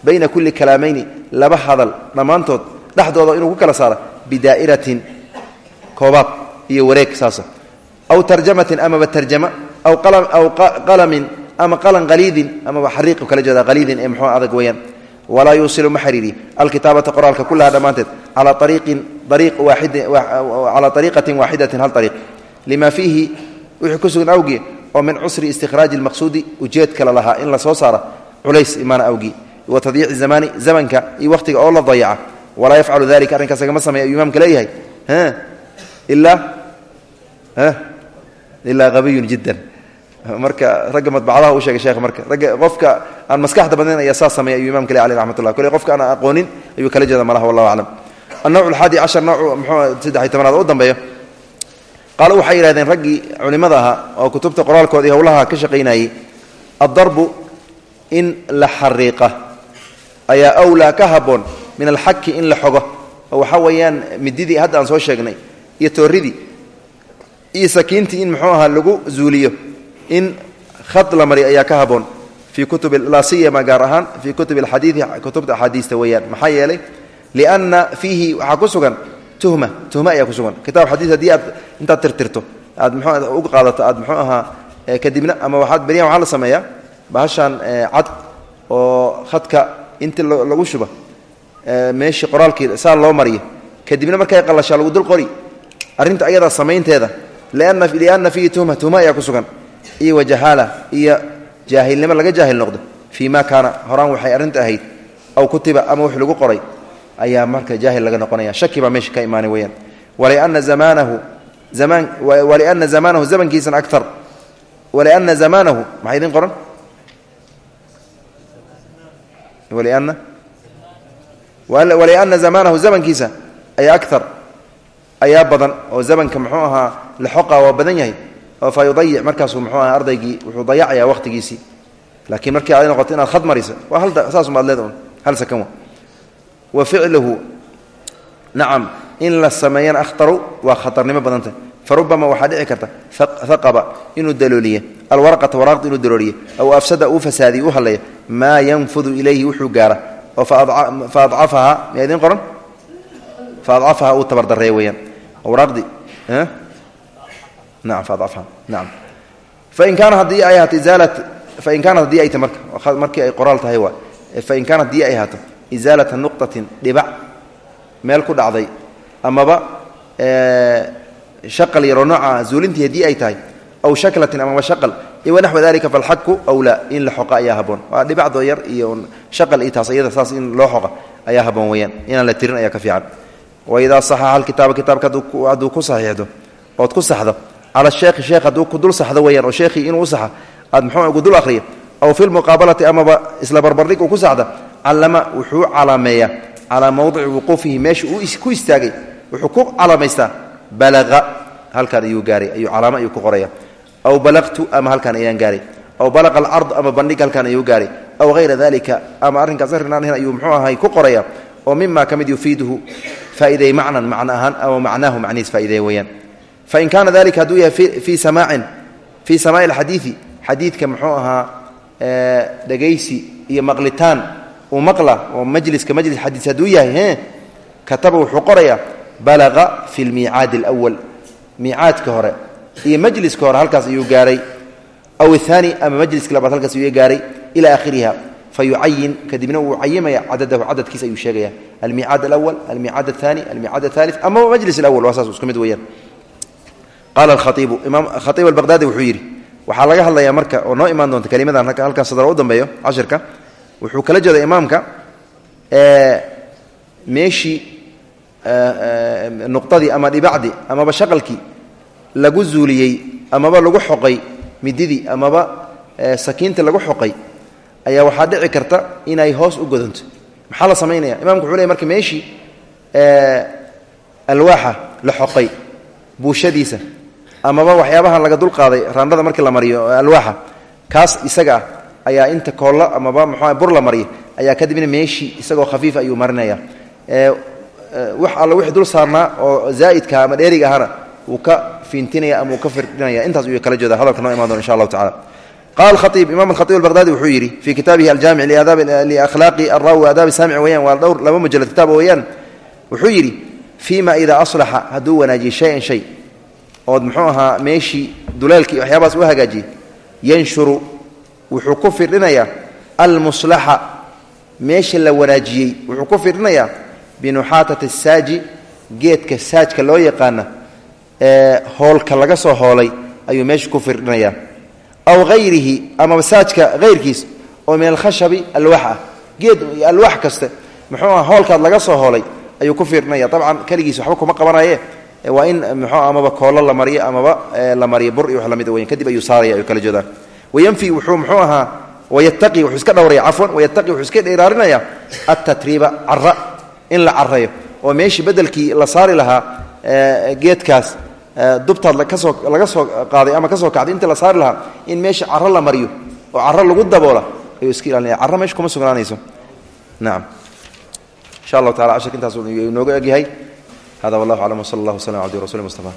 Bayna kulli kalaamayni laba hadal. Dhammaantood dhexdooda inuu ku kala saaro. Bidaa'iratin koobaab iyo wareeg saasa aw tarjamatin amaba tarjama aw qalamin ama qalan qaliidin amaba xariiqu kala jeeda qaliidin ee muxuu adag weyaan walaa yuusilu ma xiriiriy alkitaabata qoraalka kullaha dhammaanteed calaa ariiqin ariiq waaid calaa ariiqatin waaxidatin hal ariiq lima fiihi wixii ku sugan awgii oo min cusri istikhraaji lmaqsuudi ujeed kale lahaa in la soo saara culays imaana awgii wa tadyiici zamani zamanka iyo wakhtiga oo la dayaca walaa yafcalu dalika arrinkaas lagama sameya ayuu imaamka leeyahay ilaa ilaa qabiyun jiddan. Marka ragga madbacadaha u sheegay sheekh marka ragga qofka aan maskaxda badnayn ayaa saa sameeya ayuu imamka le aleh raxmatullah kole qofka aan aqoonin ayuu kala jeeda malaha wallahu aclam annawc alxaadi cashar noocu mxuu saddex-iyo tobanaad u dambeeyo. Qaalo waxay oo kutubta qoraalkooda iyo howlaha ka shaqaynayey addarbu in la xariiqa ayaa awlaa ka habboon min alxaki in la xogo. Oo waxaa weeyaan hadda aan soo sheegnay iyo tooridii iyo sakiintii in muxuu ahaa lagu zuuliyo in khad la mari ayaa ka haboon fii kutub laa siyama gaar ahaan fii kutub alxadiidi kutubta axaadiista weeyaan. Maxaa yeelay lianna fiihi waxaa ku sugan tuhma tuhma ayaa ku sugan. Kitab xadiis haddii aad intaad tirtirto aad mxuu u qaadato aad muxuu ahaa kadibna ama waxaad beryahan waxaa la sameeyaa bahashan cad oo khadka inti lagu shuba meeshii qoraalkii saa loo mariyo. Kadibna markay qalashaa lagu dul qori. Arrinta ayadaa samaynteeda lianna fiihi tuhma tuhma ayaa ku sugan iyo wajahaala iyo jaahilnimo laga jaahil noqdo fii ma kaana horaan waxay arrinta ahayd aw kutiba ama wix lagu qoray ayaa marka jaahil laga noqonaya shaki baa meesha ka imaanay weyaan waliana zamaanahu zamaan waliana zamaanahu zamankiisana aktar waliana zamaanahu maxaa idin qoran waliana waliana zamaanahu zamankiisa ayaa aktar ayaa badan oo zamanka muxuu ahaa laxoqa waa badan yahay oo fa yudayic aha ardaygii wuxuu dayacayaa waqtigiisii. Laakiin markii ay noqoto inaad khad mariso waa leeda un hal sakan wa ficluhu nacam in la sameeyana akhtaru waa khatarnimo badanta. Fa rubama waxaa dhici karta haqaba inuu dalooliye. Alwaraqata waraaqda inuu dalooliye. Aw afsada uu fasaadiy u hadlaya maa yanfudu ilayhi wuxuu gaara. Oo fa adcafahaa miyaa idiin qoran? Fa adcafahaa uu tabardareeya weyaan fain kaanat haddii ay ta marka markii ay qoraal tahay waa fain kaanat haddii ay ahaato isaalata nuqtatin dhibac meel ku dhacday amaba shaqal yaroo nooca zuulintii haddii ay tahay aw shaklatin amaba shaqal iyo wanaxwa dalika falxaku awlaa in la xoqa ayaa haboon waa dhibacdoo yar iyo shaqal iyo taas iyada saas in loo xoqa ayaa haboon weyaan inaan la tirin ayaa ka fiican waidaa saxaxa alkitaaba kitaabka hadduu ku saxiixdo ood ku saxdo cala sheekhi sheekh hadduu ku dul saxdo weyaan oo sheekhii inuu u saxa aad muxuu ugu dul akhriyo aw fi lmuqaabalati amaba isla barbardhig uu ku saxda callama wuxuu calaameeyaa calaa mowdici wuquufihi meesha uu ku istaagay wuxuu ku calaamaystaa balaqa halkaan ayuu gaaray ayuu calaamo ayuu ku qoraya aw balaqtu ama halkaan ayaan gaaray aw balaqa alcard ama bandhig halkaan ayuu gaaray aw hayra dalika ama arrinkaas arrin aan ahayn ayuu muxuu ahay ku qoraya oo mima ka mid yufiiduhu faa'ideey macnan macno ahaan ama macnaahu macnihiis faa'ideeya weeyaan. Fain kaana dalika hadduu yahay fii samaacin fii samaa'i alxadiidi xadiidka muxuu ahaa dhegaysi iyo maqlitaan uu maqla oo majliska majlis xadiis hadduu yahay kataba wuxuu qorayaa balaqa fi lmiicaadi alawal miicaadka hore iyo majliska hore halkaas ayuu gaaray aw aani ama majliska labaad halkaas ayuu gaaray ila akhiriha fayucayin kadibna wuu cayimaya cadadahu cadadkiis ayuu sheegaya almiicaad alawal almiicaad athani almiicaad athali ama majlis alawal waa saas isku mid weyaan qaala alkhaiibu imaam khaiib albaqdaadi wuxuu yidhi waxaa laga marka oo noo imaan doonta kelimadan halkan sadro u dambeeyo cashirka wuxuu kala jeeda imaamka meeshii nuqdadii ama dhibacdii amaba shaqalkii lagu zuuliyey amaba lagu xoqay mididii amaba sakiinta lagu xoqay ayaa waxaa dhici karta inay hoos u godonto maxaa la samaynaya imamku wuxuu ley marka meeshii alwaaxa la xoqay buushadiisa amaba waxyaabaha laga dulqaaday raandhada markii la mariyo alwaaxa kaas isaga ayaa inta koollo amaba mxua bur la mariya ayaa kadibna meeshii isagoo khafiifa ayuu marinaya. Wax alla wixii dul saarnaa oo zaa'idka ama dheeriga ahana wuu ka fiintinaya ama uu ka firdhinaya. Intaas ayuu kala jeeda hadalka noo iman doona insha allahu tacala qala khaiib imam alkhaiib albaqhdadi wuxuu yidhi fii kitaabihi aljaamic liakhlaaqi alrawi aadaabi saamic weyaan waa dhowr laba mujalad kitaab weeyaan wuxuu yidhi fima idaa aslaxa hadduu wanaajiye shayan shay ood muxuu ahaa meeshii duleelkii waxyaabahaas u hagaajiyey yanshuru wuxuu ku firdhinayaa almuslaxa meesha la wanaajiyey wuxuu ku firdhinayaa binuxaatati saaji geedka saajka loo yaqaana ee hoolka laga soo hoolay ayuu meesha ku aw hayrihi amaba saajka hayrkiis oo min alkhashabi alwax ah. Geed alwax kaste muxuu aha hoolkaad laga soo hoolay ayuu ku firdhinaya dabcan keligiis waxba kuma qabanaye. Waa in mxuu amaba koolo la mariyo amaba la mariyo bur iyo wax la mid weyan kadib ayuu saaraya ay kala jeedaan wayanfi wuxuu muxuu ahaa wayataqi wuxuu iska dhowraya cafwan wayataqi wuxuu iska dheeraarinaya altatriiba cara in la carayo oo meeshii bedelkii la saari lahaa geedkaas dubtaad ka soo laga soo qaaday ama ka soo kacday inta la saari lahaa in meesha caro la mariyo oo caro lagu daboola ayuu iska ilaalinaya. Carro meesha kuma sugnaanayso. Nacam insha allahu tacala cashirka intaas inooga egyahay. Hada wallahu aclam wsala allah wslam abdi rasul mustafa